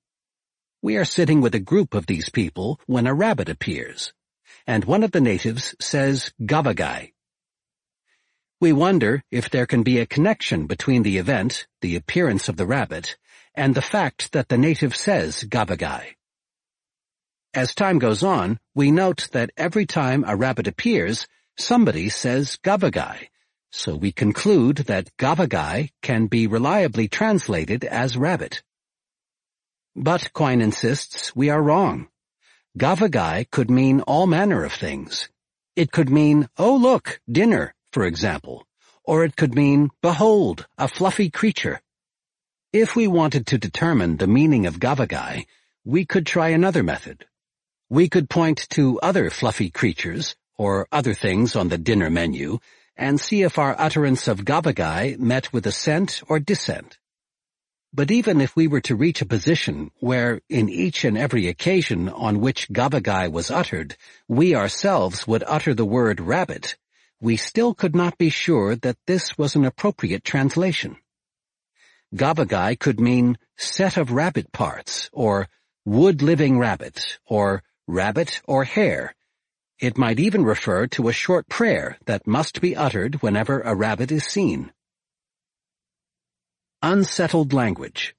We are sitting with a group of these people when a rabbit appears, and one of the natives says gavagai, we wonder if there can be a connection between the event, the appearance of the rabbit, and the fact that the native says Gavagai. As time goes on, we note that every time a rabbit appears, somebody says Gavagai, so we conclude that Gavagai can be reliably translated as rabbit. But Quine insists we are wrong. Gavagai could mean all manner of things. It could mean, oh look, dinner, for example, or it could mean, behold, a fluffy creature. If we wanted to determine the meaning of gavagai, we could try another method. We could point to other fluffy creatures, or other things on the dinner menu, and see if our utterance of gavagai met with assent or dissent. But even if we were to reach a position where, in each and every occasion on which Gavagai was uttered, we ourselves would utter the word rabbit, we still could not be sure that this was an appropriate translation. Gavagai could mean set of rabbit parts, or wood-living rabbit, or rabbit or hare. It might even refer to a short prayer that must be uttered whenever a rabbit is seen. Unsettled language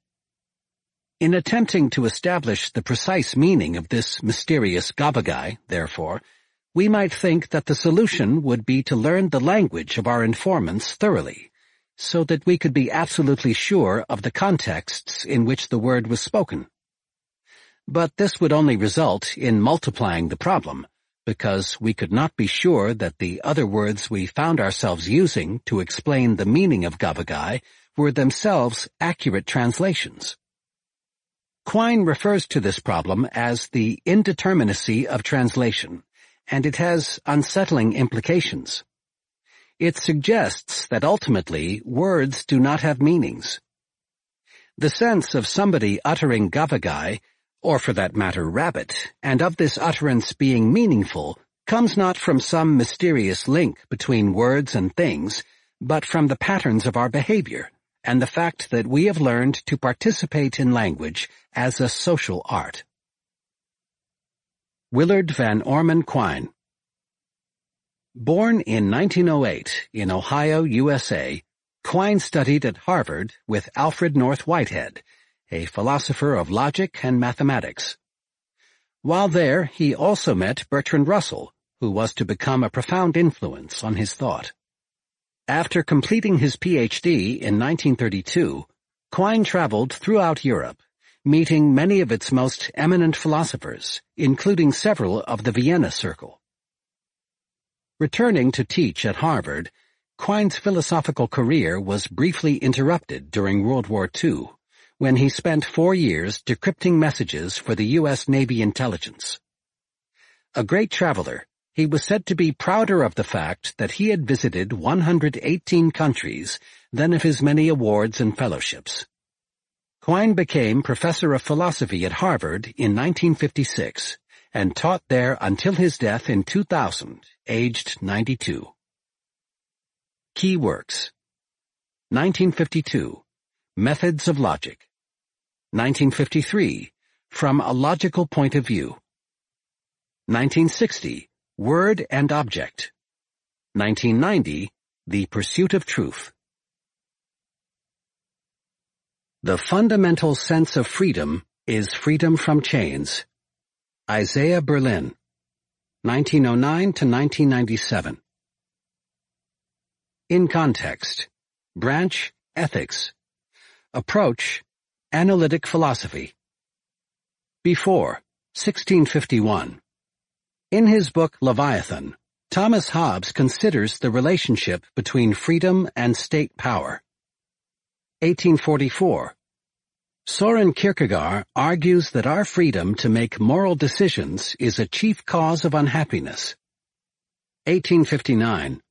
In attempting to establish the precise meaning of this mysterious Gavagai, therefore, we might think that the solution would be to learn the language of our informants thoroughly, so that we could be absolutely sure of the contexts in which the word was spoken. But this would only result in multiplying the problem, because we could not be sure that the other words we found ourselves using to explain the meaning of Gavagai were themselves accurate translations. Quine refers to this problem as the indeterminacy of translation and it has unsettling implications. It suggests that ultimately words do not have meanings. The sense of somebody uttering gavagai, or for that matter rabbit, and of this utterance being meaningful comes not from some mysterious link between words and things, but from the patterns of our behavior and the fact that we have learned to participate in language as a social art. Willard Van Orman Quine Born in 1908 in Ohio, USA, Quine studied at Harvard with Alfred North Whitehead, a philosopher of logic and mathematics. While there, he also met Bertrand Russell, who was to become a profound influence on his thought. After completing his PhD in 1932, Quine traveled throughout Europe meeting many of its most eminent philosophers, including several of the Vienna Circle. Returning to teach at Harvard, Quine's philosophical career was briefly interrupted during World War II, when he spent four years decrypting messages for the U.S. Navy intelligence. A great traveler, he was said to be prouder of the fact that he had visited 118 countries than of his many awards and fellowships. Quine became professor of philosophy at Harvard in 1956 and taught there until his death in 2000, aged 92. Key works 1952, Methods of Logic. 1953, From a Logical Point of View. 1960, Word and Object. 1990, The Pursuit of Truth. The fundamental sense of freedom is freedom from chains. Isaiah Berlin, 1909 to 1997. In context, branch, ethics. Approach, analytic philosophy. Before, 1651. In his book Leviathan, Thomas Hobbes considers the relationship between freedom and state power. 1844. Soren Kierkegaard argues that our freedom to make moral decisions is a chief cause of unhappiness. 1859.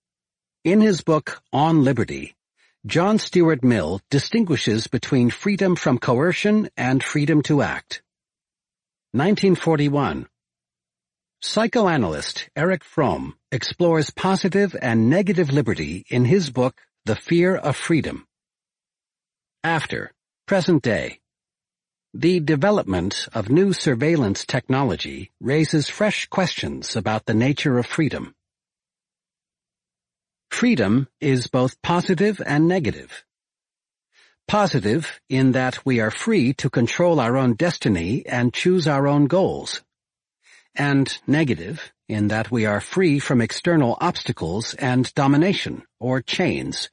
In his book On Liberty, John Stuart Mill distinguishes between freedom from coercion and freedom to act. 1941. Psychoanalyst Erich Fromm explores positive and negative liberty in his book The Fear of Freedom. After, present day. The development of new surveillance technology raises fresh questions about the nature of freedom. Freedom is both positive and negative. Positive in that we are free to control our own destiny and choose our own goals. And negative in that we are free from external obstacles and domination or chains.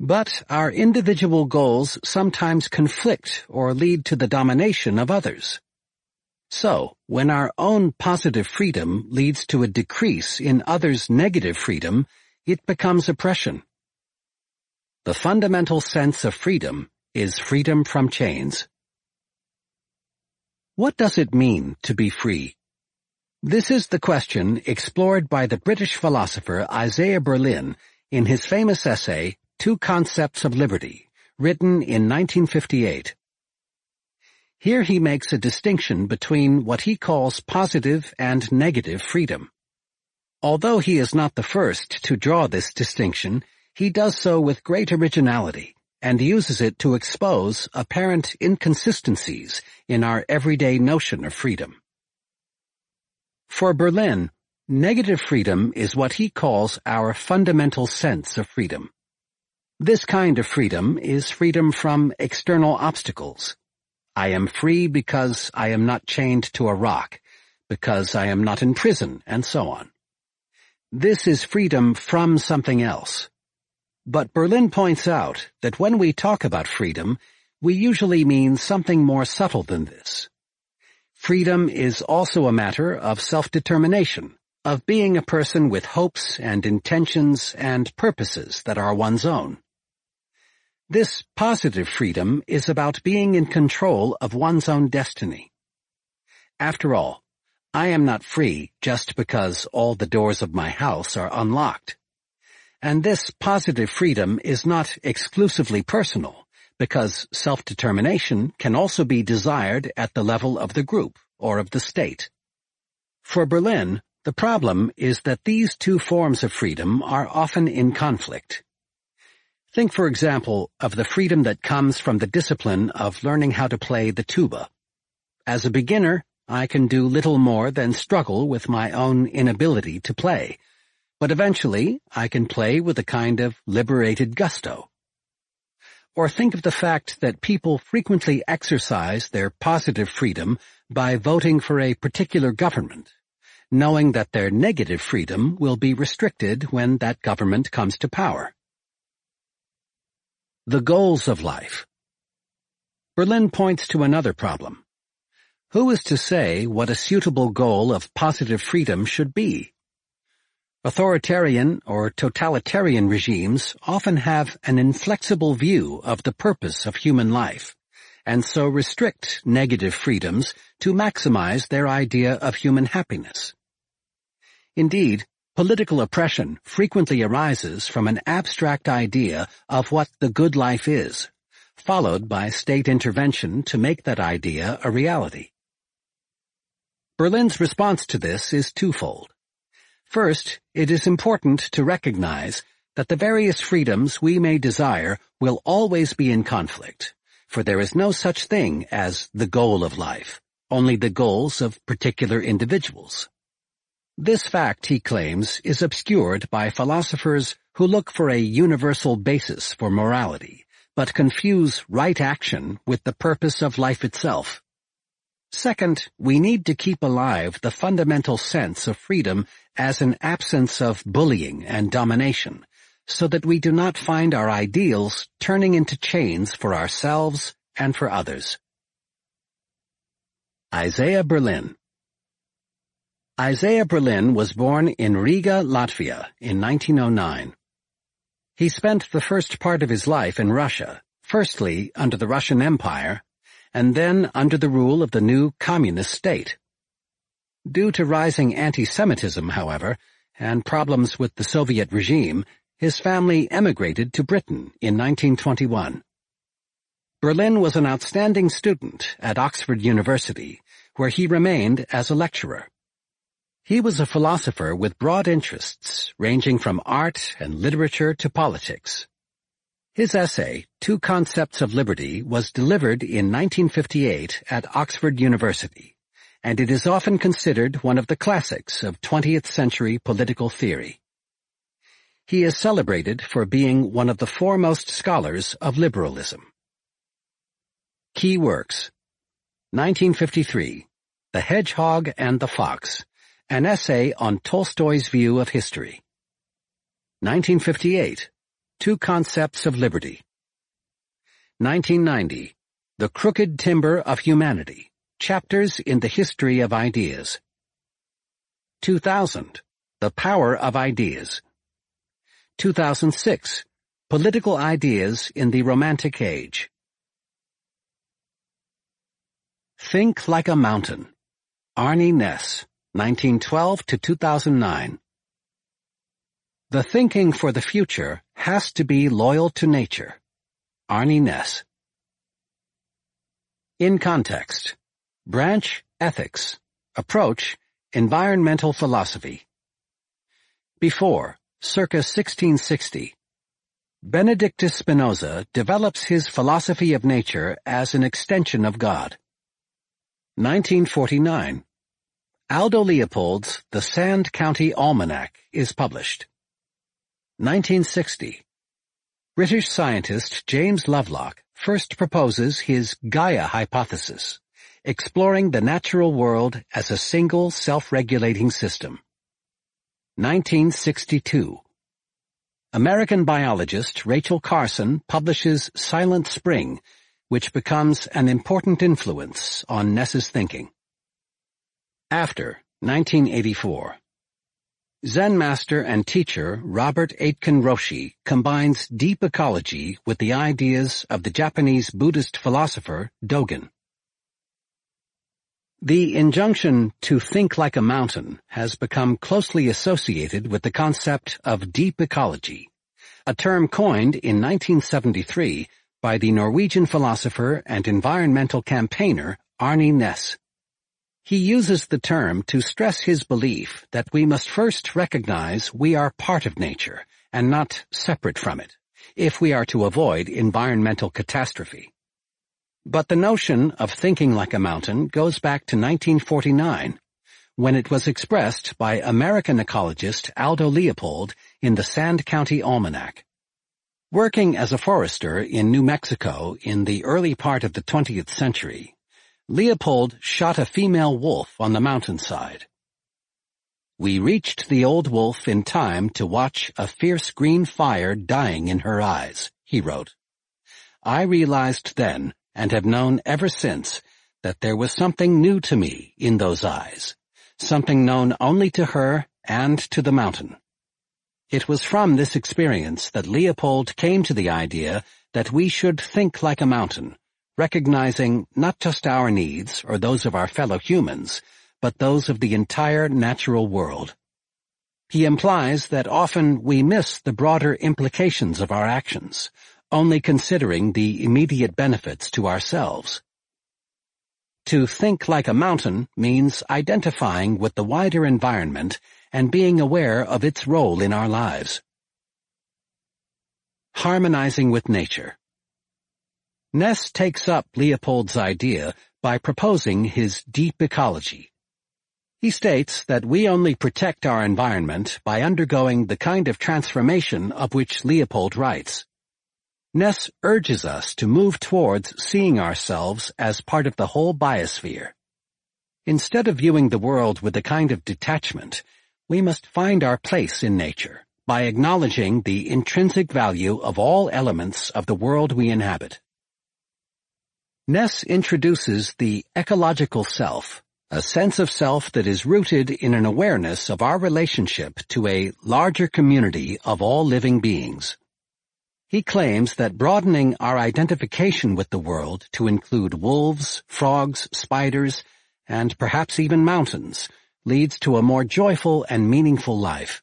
But our individual goals sometimes conflict or lead to the domination of others. So, when our own positive freedom leads to a decrease in others' negative freedom, it becomes oppression. The fundamental sense of freedom is freedom from chains. What does it mean to be free? This is the question explored by the British philosopher Isaiah Berlin in his famous essay, Two Concepts of Liberty, written in 1958. Here he makes a distinction between what he calls positive and negative freedom. Although he is not the first to draw this distinction, he does so with great originality and uses it to expose apparent inconsistencies in our everyday notion of freedom. For Berlin, negative freedom is what he calls our fundamental sense of freedom. This kind of freedom is freedom from external obstacles. I am free because I am not chained to a rock, because I am not in prison, and so on. This is freedom from something else. But Berlin points out that when we talk about freedom, we usually mean something more subtle than this. Freedom is also a matter of self-determination, of being a person with hopes and intentions and purposes that are one's own. This positive freedom is about being in control of one's own destiny. After all, I am not free just because all the doors of my house are unlocked. And this positive freedom is not exclusively personal, because self-determination can also be desired at the level of the group or of the state. For Berlin, the problem is that these two forms of freedom are often in conflict. Think, for example, of the freedom that comes from the discipline of learning how to play the tuba. As a beginner, I can do little more than struggle with my own inability to play, but eventually I can play with a kind of liberated gusto. Or think of the fact that people frequently exercise their positive freedom by voting for a particular government, knowing that their negative freedom will be restricted when that government comes to power. The goals of life. Berlin points to another problem. Who is to say what a suitable goal of positive freedom should be? Authoritarian or totalitarian regimes often have an inflexible view of the purpose of human life, and so restrict negative freedoms to maximize their idea of human happiness. Indeed, Political oppression frequently arises from an abstract idea of what the good life is, followed by state intervention to make that idea a reality. Berlin's response to this is twofold. First, it is important to recognize that the various freedoms we may desire will always be in conflict, for there is no such thing as the goal of life, only the goals of particular individuals. This fact, he claims, is obscured by philosophers who look for a universal basis for morality, but confuse right action with the purpose of life itself. Second, we need to keep alive the fundamental sense of freedom as an absence of bullying and domination, so that we do not find our ideals turning into chains for ourselves and for others. Isaiah Berlin Isaiah Berlin was born in Riga, Latvia in 1909. He spent the first part of his life in Russia, firstly under the Russian Empire, and then under the rule of the new communist state. Due to rising anti-Semitism, however, and problems with the Soviet regime, his family emigrated to Britain in 1921. Berlin was an outstanding student at Oxford University, where he remained as a lecturer. He was a philosopher with broad interests, ranging from art and literature to politics. His essay, Two Concepts of Liberty, was delivered in 1958 at Oxford University, and it is often considered one of the classics of 20th century political theory. He is celebrated for being one of the foremost scholars of liberalism. Key works 1953, The Hedgehog and the Fox, an Essay on Tolstoy's View of History. 1958. Two Concepts of Liberty. 1990. The Crooked Timber of Humanity. Chapters in the History of Ideas. 2000. The Power of Ideas. 2006. Political Ideas in the Romantic Age. Think Like a Mountain. Arnie Naess 1912 to 2009. The thinking for the future has to be loyal to nature. Arnie Naess. In context. Branch, ethics. Approach, environmental philosophy. Before, circa 1660. Benedictus Spinoza develops his philosophy of nature as an extension of God. 1949. Aldo Leopold's The Sand County Almanac is published. 1960. British scientist James Lovelock first proposes his Gaia hypothesis, exploring the natural world as a single self-regulating system. 1962. American biologist Rachel Carson publishes Silent Spring, which becomes an important influence on Naess's thinking. After 1984 Zen master and teacher Robert Aitken Roshi combines deep ecology with the ideas of the Japanese Buddhist philosopher Dogen. The injunction to think like a mountain has become closely associated with the concept of deep ecology, a term coined in 1973 by the Norwegian philosopher and environmental campaigner Arne Naess. He uses the term to stress his belief that we must first recognize we are part of nature and not separate from it, if we are to avoid environmental catastrophe. But the notion of thinking like a mountain goes back to 1949, when it was expressed by American ecologist Aldo Leopold in the Sand County Almanac. Working as a forester in New Mexico in the early part of the 20th century, Leopold shot a female wolf on the mountainside. We reached the old wolf in time to watch a fierce green fire dying in her eyes, he wrote. I realized then, and have known ever since, that there was something new to me in those eyes, something known only to her and to the mountain. It was from this experience that Leopold came to the idea that we should think like a mountain, recognizing not just our needs or those of our fellow humans, but those of the entire natural world. He implies that often we miss the broader implications of our actions, only considering the immediate benefits to ourselves. To think like a mountain means identifying with the wider environment and being aware of its role in our lives. Harmonizing with nature. Naess takes up Leopold's idea by proposing his deep ecology. He states that we only protect our environment by undergoing the kind of transformation of which Leopold writes. Naess urges us to move towards seeing ourselves as part of the whole biosphere. Instead of viewing the world with a kind of detachment, we must find our place in nature by acknowledging the intrinsic value of all elements of the world we inhabit. Naess introduces the ecological self, a sense of self that is rooted in an awareness of our relationship to a larger community of all living beings. He claims that broadening our identification with the world to include wolves, frogs, spiders, and perhaps even mountains leads to a more joyful and meaningful life.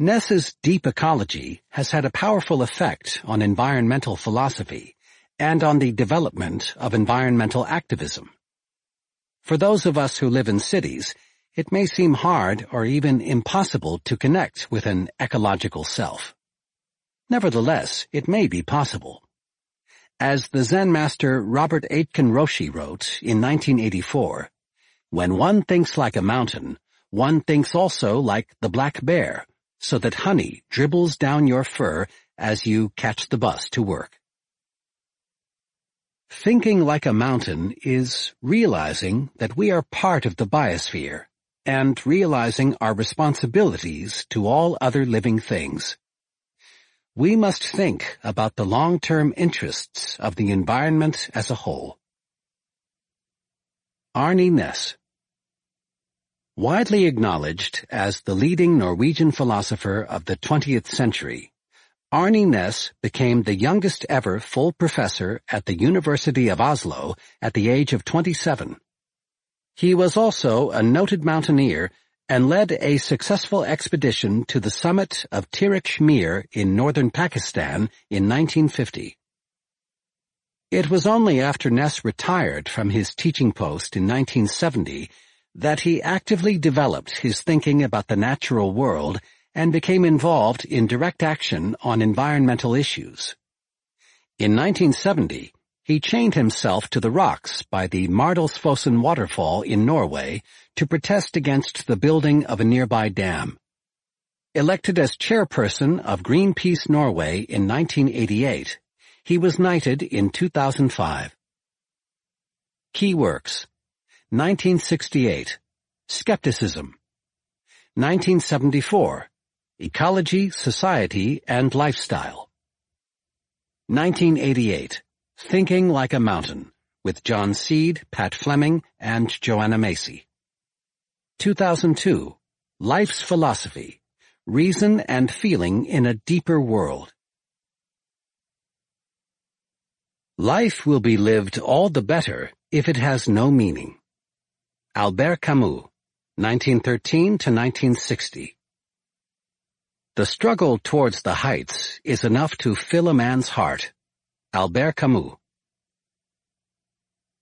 Naess's deep ecology has had a powerful effect on environmental philosophy and on the development of environmental activism. For those of us who live in cities, it may seem hard or even impossible to connect with an ecological self. Nevertheless, it may be possible. As the Zen master Robert Aitken Roshi wrote in 1984, when one thinks like a mountain, one thinks also like the black bear, so that honey dribbles down your fur as you catch the bus to work. Thinking like a mountain is realizing that we are part of the biosphere and realizing our responsibilities to all other living things. We must think about the long-term interests of the environment as a whole. Arne Naess Widely acknowledged as the leading Norwegian philosopher of the 20th century, Arne Naess became the youngest ever full professor at the University of Oslo at the age of 27. He was also a noted mountaineer and led a successful expedition to the summit of Tirich Mir in northern Pakistan in 1950. It was only after Naess retired from his teaching post in 1970 that he actively developed his thinking about the natural world and became involved in direct action on environmental issues. In 1970, he chained himself to the rocks by the Mardalsfossen waterfall in Norway to protest against the building of a nearby dam. Elected as chairperson of Greenpeace Norway in 1988, he was knighted in 2005. Key works 1968 Skepticism 1974 Ecology, Society, and Lifestyle. 1988. Thinking Like a Mountain, with John Seed, Pat Fleming, and Joanna Macy. 2002. Life's Philosophy, Reason and Feeling in a Deeper World. Life will be lived all the better if it has no meaning. Albert Camus, 1913 to 1960. The struggle towards the heights is enough to fill a man's heart. Albert Camus.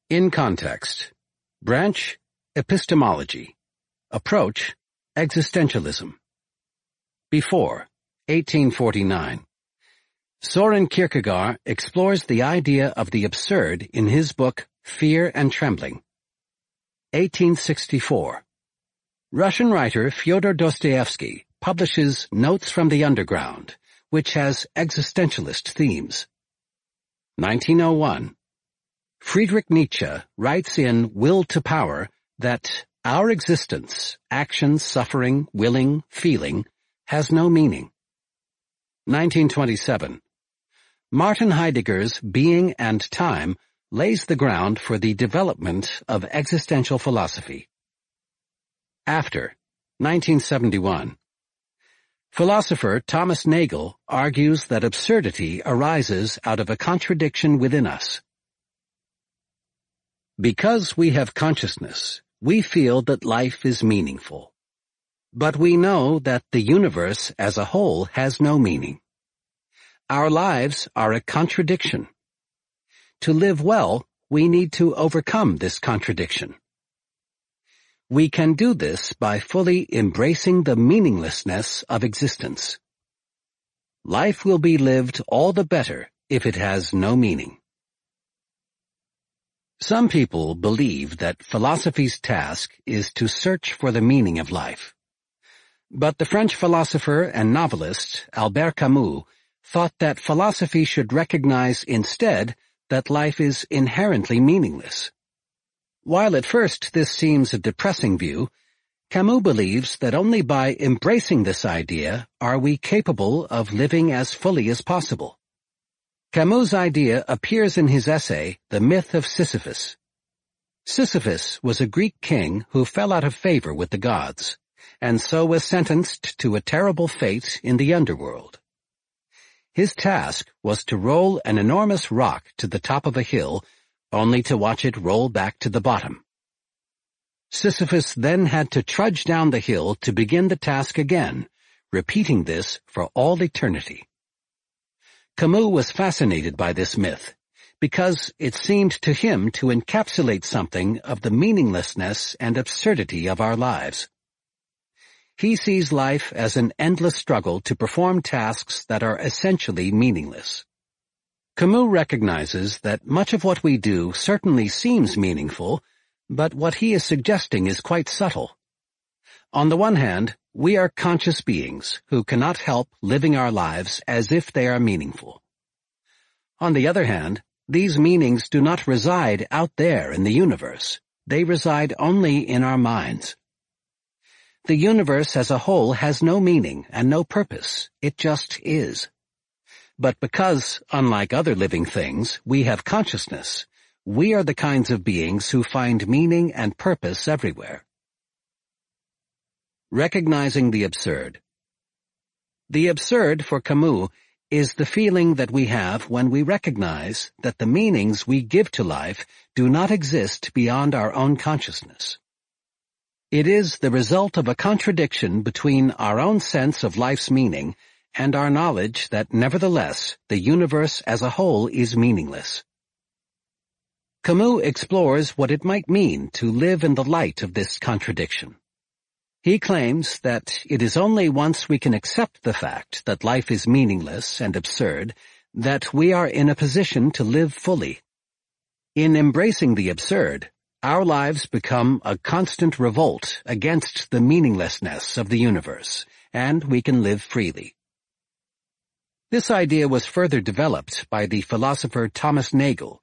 In context. Branch, epistemology. Approach, existentialism. Before, 1849. Soren Kierkegaard explores the idea of the absurd in his book Fear and Trembling. 1864. Russian writer Fyodor Dostoevsky publishes Notes from the Underground, which has existentialist themes. 1901. Friedrich Nietzsche writes in Will to Power that our existence, action, suffering, willing, feeling, has no meaning. 1927. Martin Heidegger's Being and Time lays the ground for the development of existential philosophy. After 1971. Philosopher Thomas Nagel argues that absurdity arises out of a contradiction within us. Because we have consciousness, we feel that life is meaningful. But we know that the universe as a whole has no meaning. Our lives are a contradiction. To live well, we need to overcome this contradiction. We can do this by fully embracing the meaninglessness of existence. Life will be lived all the better if it has no meaning. Some people believe that philosophy's task is to search for the meaning of life. But the French philosopher and novelist Albert Camus thought that philosophy should recognize instead that life is inherently meaningless. While at first this seems a depressing view, Camus believes that only by embracing this idea are we capable of living as fully as possible. Camus' idea appears in his essay, The Myth of Sisyphus. Sisyphus was a Greek king who fell out of favor with the gods, and so was sentenced to a terrible fate in the underworld. His task was to roll an enormous rock to the top of a hill only to watch it roll back to the bottom. Sisyphus then had to trudge down the hill to begin the task again, repeating this for all eternity. Camus was fascinated by this myth, because it seemed to him to encapsulate something of the meaninglessness and absurdity of our lives. He sees life as an endless struggle to perform tasks that are essentially meaningless. Camus recognizes that much of what we do certainly seems meaningful, but what he is suggesting is quite subtle. On the one hand, we are conscious beings who cannot help living our lives as if they are meaningful. On the other hand, these meanings do not reside out there in the universe. They reside only in our minds. The universe as a whole has no meaning and no purpose. It just is. But because, unlike other living things, we have consciousness, we are the kinds of beings who find meaning and purpose everywhere. Recognizing the absurd. The absurd, for Camus, is the feeling that we have when we recognize that the meanings we give to life do not exist beyond our own consciousness. It is the result of a contradiction between our own sense of life's meaning and our knowledge that nevertheless the universe as a whole is meaningless. Camus explores what it might mean to live in the light of this contradiction. He claims that it is only once we can accept the fact that life is meaningless and absurd that we are in a position to live fully. In embracing the absurd, our lives become a constant revolt against the meaninglessness of the universe, and we can live freely. This idea was further developed by the philosopher Thomas Nagel,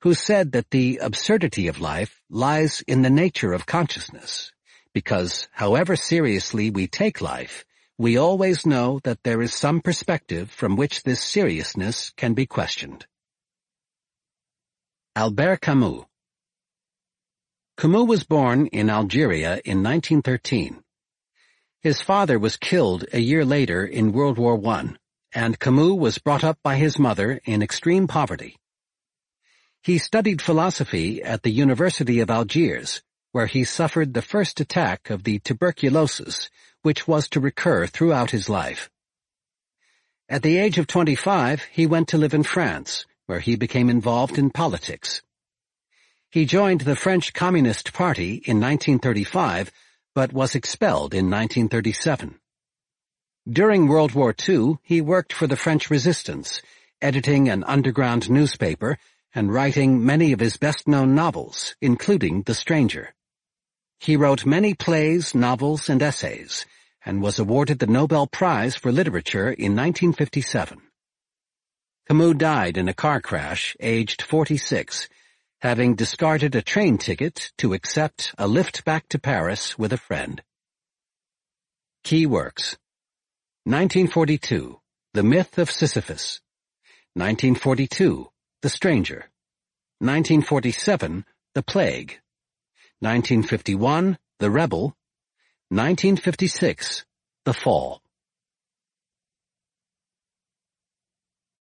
who said that the absurdity of life lies in the nature of consciousness, because however seriously we take life, we always know that there is some perspective from which this seriousness can be questioned. Albert Camus Camus was born in Algeria in 1913. His father was killed a year later in World War One and Camus was brought up by his mother in extreme poverty. He studied philosophy at the University of Algiers, where he suffered the first attack of the tuberculosis, which was to recur throughout his life. At the age of 25, he went to live in France, where he became involved in politics. He joined the French Communist Party in 1935, but was expelled in 1937. During World War II, he worked for the French resistance, editing an underground newspaper and writing many of his best-known novels, including The Stranger. He wrote many plays, novels, and essays, and was awarded the Nobel Prize for Literature in 1957. Camus died in a car crash, aged 46, having discarded a train ticket to accept a lift back to Paris with a friend. Key Works 1942, The Myth of Sisyphus. 1942, The Stranger. 1947, The Plague. 1951, The Rebel. 1956, The Fall.